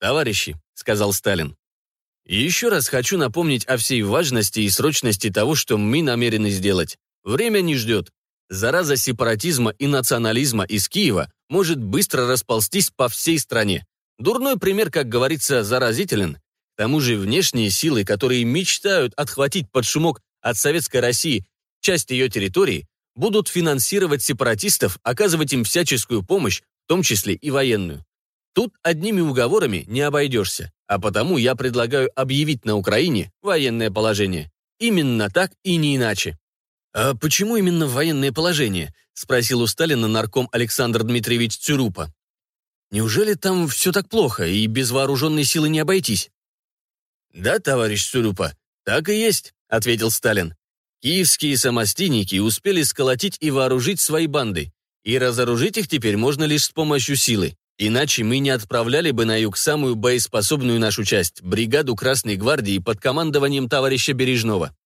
«Товарищи», — сказал Сталин, — «еще раз хочу напомнить о всей важности и срочности того, что мы намерены сделать. Время не ждет. Зараза сепаратизма и национализма из Киева может быстро расползтись по всей стране. Дурной пример, как говорится, заразителен. К тому же внешние силы, которые мечтают отхватить под шумок от Советской России часть ее территории, будут финансировать сепаратистов, оказывать им всяческую помощь, в том числе и военную. Тут одними уговорами не обойдешься, а потому я предлагаю объявить на Украине военное положение. Именно так и не иначе. «А почему именно военное положение?» – спросил у Сталина нарком Александр Дмитриевич Цюрупа. «Неужели там все так плохо, и без вооруженной силы не обойтись?» «Да, товарищ Цюрупа, так и есть», – ответил Сталин. Киевские самостийники успели сколотить и вооружить свои банды, и разоружить их теперь можно лишь с помощью силы. Иначе мы не отправляли бы на юг самую боеспособную нашу часть, бригаду Красной Гвардии под командованием товарища Бережного.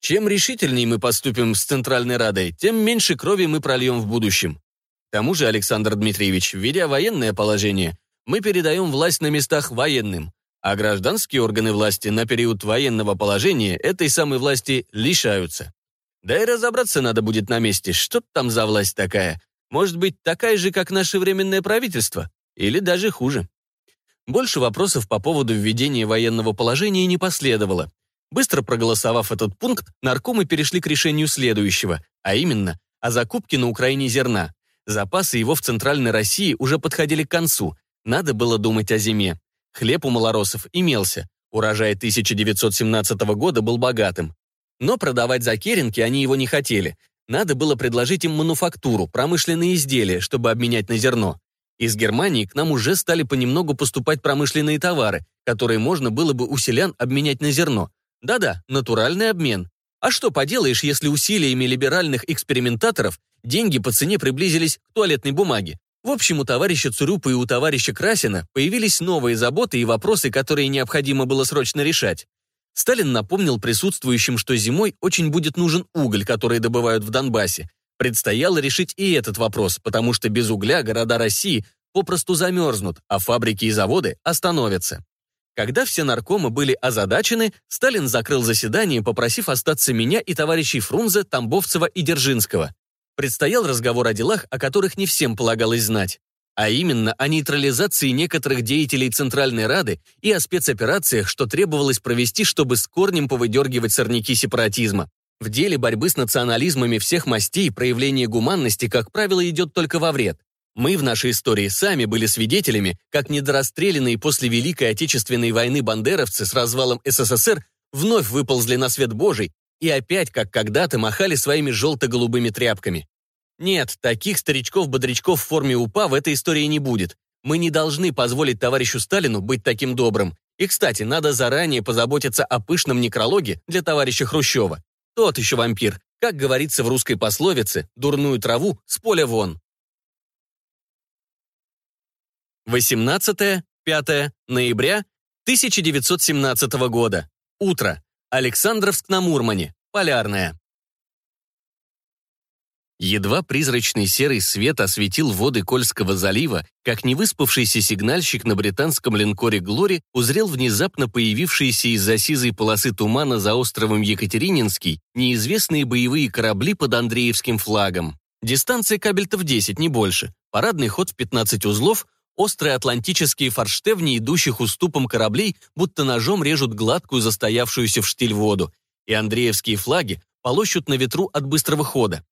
Чем решительнее мы поступим с Центральной Радой, тем меньше крови мы прольем в будущем. К тому же, Александр Дмитриевич, введя военное положение, мы передаем власть на местах военным, а гражданские органы власти на период военного положения этой самой власти лишаются. Да и разобраться надо будет на месте, что там за власть такая. Может быть, такая же, как наше временное правительство? Или даже хуже. Больше вопросов по поводу введения военного положения не последовало. Быстро проголосовав этот пункт, наркомы перешли к решению следующего, а именно о закупке на Украине зерна. Запасы его в Центральной России уже подходили к концу. Надо было думать о зиме. Хлеб у малоросов имелся. Урожай 1917 года был богатым. Но продавать за керенки они его не хотели. Надо было предложить им мануфактуру, промышленные изделия, чтобы обменять на зерно. Из Германии к нам уже стали понемногу поступать промышленные товары, которые можно было бы у селян обменять на зерно. Да-да, натуральный обмен. А что поделаешь, если усилиями либеральных экспериментаторов деньги по цене приблизились к туалетной бумаге? В общем, у товарища Цурюпа и у товарища Красина появились новые заботы и вопросы, которые необходимо было срочно решать. Сталин напомнил присутствующим, что зимой очень будет нужен уголь, который добывают в Донбассе. Предстояло решить и этот вопрос, потому что без угля города России попросту замерзнут, а фабрики и заводы остановятся. Когда все наркомы были озадачены, Сталин закрыл заседание, попросив остаться меня и товарищей Фрунзе, Тамбовцева и Держинского. Предстоял разговор о делах, о которых не всем полагалось знать а именно о нейтрализации некоторых деятелей Центральной Рады и о спецоперациях, что требовалось провести, чтобы с корнем повыдергивать сорняки сепаратизма. В деле борьбы с национализмами всех мастей проявление гуманности, как правило, идет только во вред. Мы в нашей истории сами были свидетелями, как недорасстрелянные после Великой Отечественной войны бандеровцы с развалом СССР вновь выползли на свет Божий и опять, как когда-то, махали своими желто-голубыми тряпками. Нет, таких старичков-бодрячков в форме УПА в этой истории не будет. Мы не должны позволить товарищу Сталину быть таким добрым. И, кстати, надо заранее позаботиться о пышном некрологе для товарища Хрущева. Тот еще вампир. Как говорится в русской пословице, дурную траву с поля вон. 18-5 ноября 1917 года. Утро. Александровск на Мурмане. Полярная. Едва призрачный серый свет осветил воды Кольского залива, как невыспавшийся сигнальщик на британском линкоре «Глори» узрел внезапно появившиеся из-за сизой полосы тумана за островом Екатерининский неизвестные боевые корабли под Андреевским флагом. Дистанция кабельтов 10, не больше. Парадный ход в 15 узлов, острые атлантические форштевни, идущих уступом кораблей, будто ножом режут гладкую застоявшуюся в штиль воду. И Андреевские флаги полощут на ветру от быстрого хода.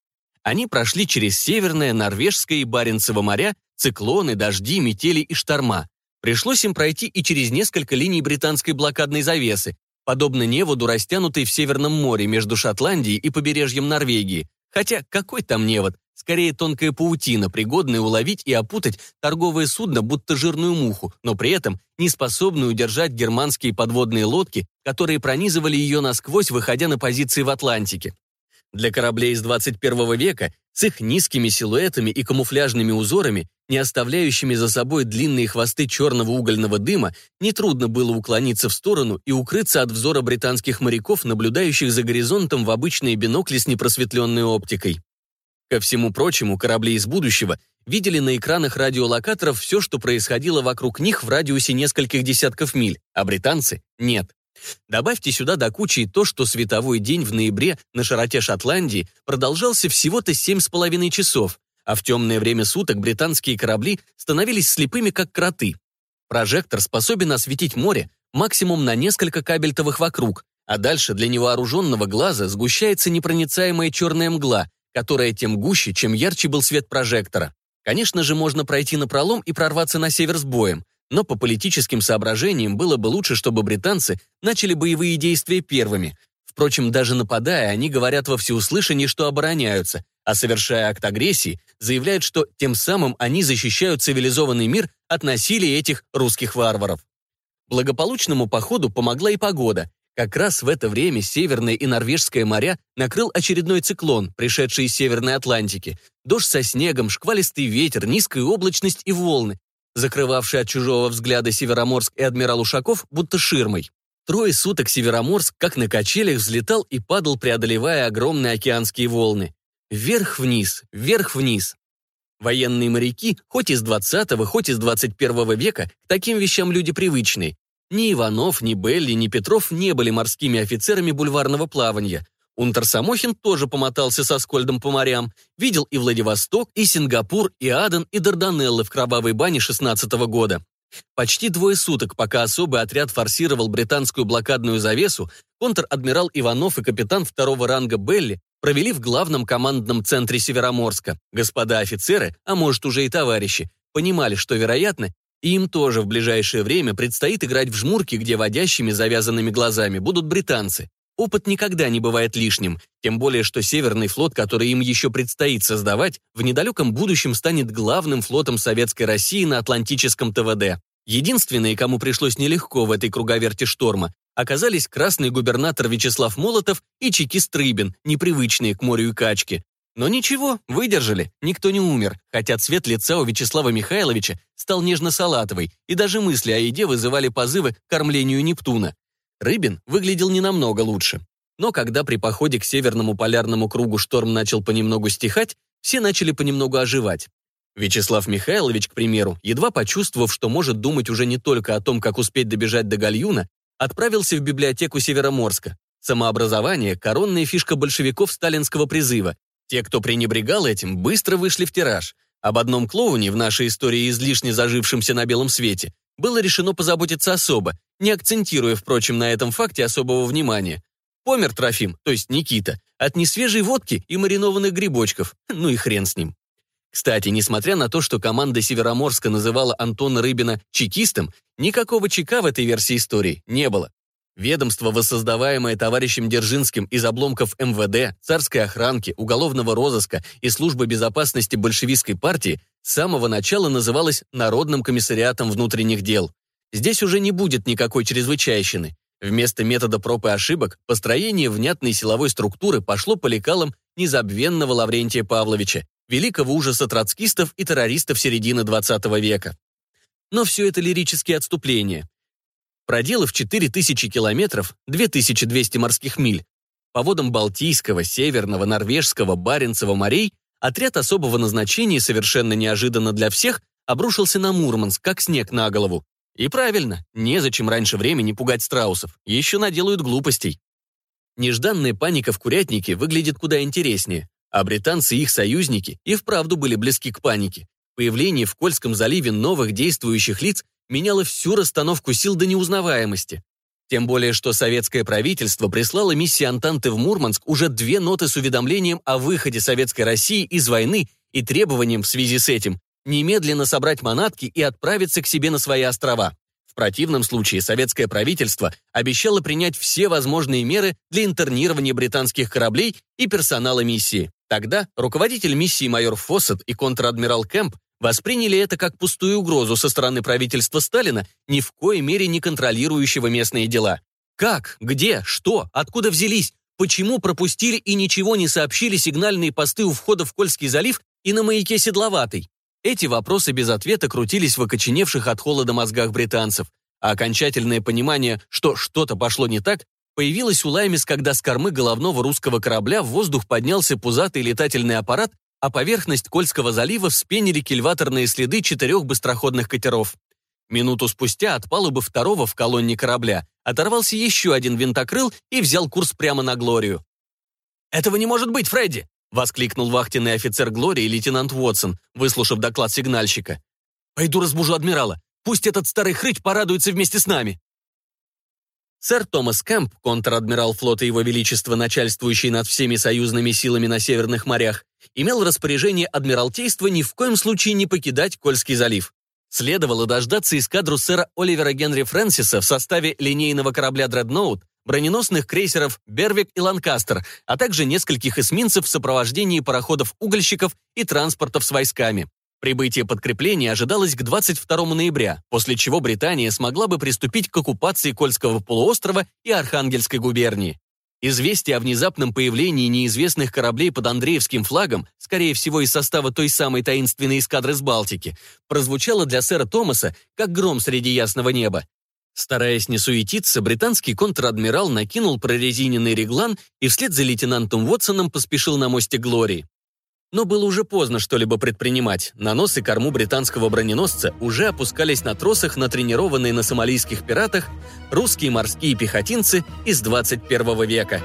Они прошли через Северное, Норвежское и Баренцево моря, циклоны, дожди, метели и шторма. Пришлось им пройти и через несколько линий британской блокадной завесы, подобно неводу, растянутой в Северном море между Шотландией и побережьем Норвегии. Хотя какой там невод? Скорее тонкая паутина, пригодная уловить и опутать торговое судно, будто жирную муху, но при этом не способную удержать германские подводные лодки, которые пронизывали ее насквозь, выходя на позиции в Атлантике. Для кораблей из 21 века с их низкими силуэтами и камуфляжными узорами, не оставляющими за собой длинные хвосты черного угольного дыма, нетрудно было уклониться в сторону и укрыться от взора британских моряков, наблюдающих за горизонтом в обычные бинокли с непросветленной оптикой. Ко всему прочему, корабли из будущего видели на экранах радиолокаторов все, что происходило вокруг них в радиусе нескольких десятков миль, а британцы — нет. Добавьте сюда до кучи то, что световой день в ноябре на широте Шотландии продолжался всего-то семь с половиной часов, а в темное время суток британские корабли становились слепыми, как кроты. Прожектор способен осветить море максимум на несколько кабельтовых вокруг, а дальше для невооруженного глаза сгущается непроницаемая черная мгла, которая тем гуще, чем ярче был свет прожектора. Конечно же, можно пройти на пролом и прорваться на север с боем, но по политическим соображениям было бы лучше, чтобы британцы начали боевые действия первыми. Впрочем, даже нападая, они говорят во всеуслышание, что обороняются, а совершая акт агрессии, заявляют, что тем самым они защищают цивилизованный мир от насилия этих русских варваров. Благополучному походу помогла и погода. Как раз в это время Северное и Норвежское моря накрыл очередной циклон, пришедший из Северной Атлантики. Дождь со снегом, шквалистый ветер, низкая облачность и волны, закрывавший от чужого взгляда Североморск и адмирал Ушаков, будто ширмой. Трое суток Североморск, как на качелях, взлетал и падал, преодолевая огромные океанские волны. Вверх-вниз, вверх-вниз. Военные моряки, хоть из 20-го, хоть из 21 века, к таким вещам люди привычны. Ни Иванов, ни Белли, ни Петров не были морскими офицерами бульварного плавания. Унтер Самохин тоже помотался со Скольдом по морям, видел и Владивосток, и Сингапур, и Аден, и Дарданеллы в кровавой бане 16 -го года. Почти двое суток, пока особый отряд форсировал британскую блокадную завесу, контр-адмирал Иванов и капитан второго ранга Белли провели в главном командном центре Североморска. Господа офицеры, а может уже и товарищи, понимали, что, вероятно, им тоже в ближайшее время предстоит играть в жмурки, где водящими завязанными глазами будут британцы. Опыт никогда не бывает лишним, тем более что Северный флот, который им еще предстоит создавать, в недалеком будущем станет главным флотом Советской России на Атлантическом ТВД. Единственные, кому пришлось нелегко в этой круговерте шторма, оказались красный губернатор Вячеслав Молотов и чекист Рыбин, непривычные к морю и качке. Но ничего, выдержали, никто не умер, хотя цвет лица у Вячеслава Михайловича стал нежно-салатовый, и даже мысли о еде вызывали позывы к кормлению Нептуна. Рыбин выглядел не намного лучше. Но когда при походе к северному полярному кругу шторм начал понемногу стихать, все начали понемногу оживать. Вячеслав Михайлович, к примеру, едва почувствовав, что может думать уже не только о том, как успеть добежать до Гальюна, отправился в библиотеку Североморска. Самообразование – коронная фишка большевиков сталинского призыва. Те, кто пренебрегал этим, быстро вышли в тираж. Об одном клоуне в нашей истории излишне зажившемся на белом свете было решено позаботиться особо, не акцентируя, впрочем, на этом факте особого внимания. Помер Трофим, то есть Никита, от несвежей водки и маринованных грибочков. Ну и хрен с ним. Кстати, несмотря на то, что команда Североморска называла Антона Рыбина чекистом, никакого чека в этой версии истории не было. Ведомство, воссоздаваемое товарищем Держинским из обломков МВД, царской охранки, уголовного розыска и службы безопасности большевистской партии, с самого начала называлось Народным комиссариатом внутренних дел. Здесь уже не будет никакой чрезвычайщины. Вместо метода проб и ошибок построение внятной силовой структуры пошло по лекалам незабвенного Лаврентия Павловича, великого ужаса троцкистов и террористов середины XX века. Но все это лирические отступления. Проделав 4000 километров, 2200 морских миль, по водам Балтийского, Северного, Норвежского, Баренцева морей, отряд особого назначения, совершенно неожиданно для всех, обрушился на Мурманск, как снег на голову. И правильно, незачем раньше времени пугать страусов, еще наделают глупостей. Нежданная паника в Курятнике выглядит куда интереснее. А британцы и их союзники и вправду были близки к панике. Появление в Кольском заливе новых действующих лиц меняло всю расстановку сил до неузнаваемости. Тем более, что советское правительство прислало миссии Антанты в Мурманск уже две ноты с уведомлением о выходе Советской России из войны и требованием в связи с этим немедленно собрать манатки и отправиться к себе на свои острова. В противном случае советское правительство обещало принять все возможные меры для интернирования британских кораблей и персонала миссии. Тогда руководитель миссии майор Фоссет и контр-адмирал Кэмп восприняли это как пустую угрозу со стороны правительства Сталина, ни в коей мере не контролирующего местные дела. Как, где, что, откуда взялись, почему пропустили и ничего не сообщили сигнальные посты у входа в Кольский залив и на маяке Седловатый? Эти вопросы без ответа крутились в окоченевших от холода мозгах британцев, а окончательное понимание, что что-то пошло не так, появилась у Лаймис, когда с кормы головного русского корабля в воздух поднялся пузатый летательный аппарат, а поверхность Кольского залива вспенили кильваторные следы четырех быстроходных катеров. Минуту спустя от палубы второго в колонне корабля оторвался еще один винтокрыл и взял курс прямо на Глорию. «Этого не может быть, Фредди!» — воскликнул вахтенный офицер Глории лейтенант Уотсон, выслушав доклад сигнальщика. «Пойду разбужу адмирала. Пусть этот старый хрыть порадуется вместе с нами». Сэр Томас Кэмп, контр-адмирал флота Его Величества, начальствующий над всеми союзными силами на Северных морях, имел распоряжение Адмиралтейства ни в коем случае не покидать Кольский залив. Следовало дождаться эскадру сэра Оливера Генри Фрэнсиса в составе линейного корабля «Дредноут», броненосных крейсеров «Бервик» и «Ланкастер», а также нескольких эсминцев в сопровождении пароходов-угольщиков и транспортов с войсками. Прибытие подкрепления ожидалось к 22 ноября, после чего Британия смогла бы приступить к оккупации Кольского полуострова и Архангельской губернии. Известие о внезапном появлении неизвестных кораблей под Андреевским флагом, скорее всего из состава той самой таинственной эскадры с Балтики, прозвучало для сэра Томаса как гром среди ясного неба. Стараясь не суетиться, британский контр-адмирал накинул прорезиненный реглан и вслед за лейтенантом Уотсоном поспешил на мосте Глории. Но было уже поздно что-либо предпринимать. На нос и корму британского броненосца уже опускались на тросах натренированные на сомалийских пиратах русские морские пехотинцы из 21 века.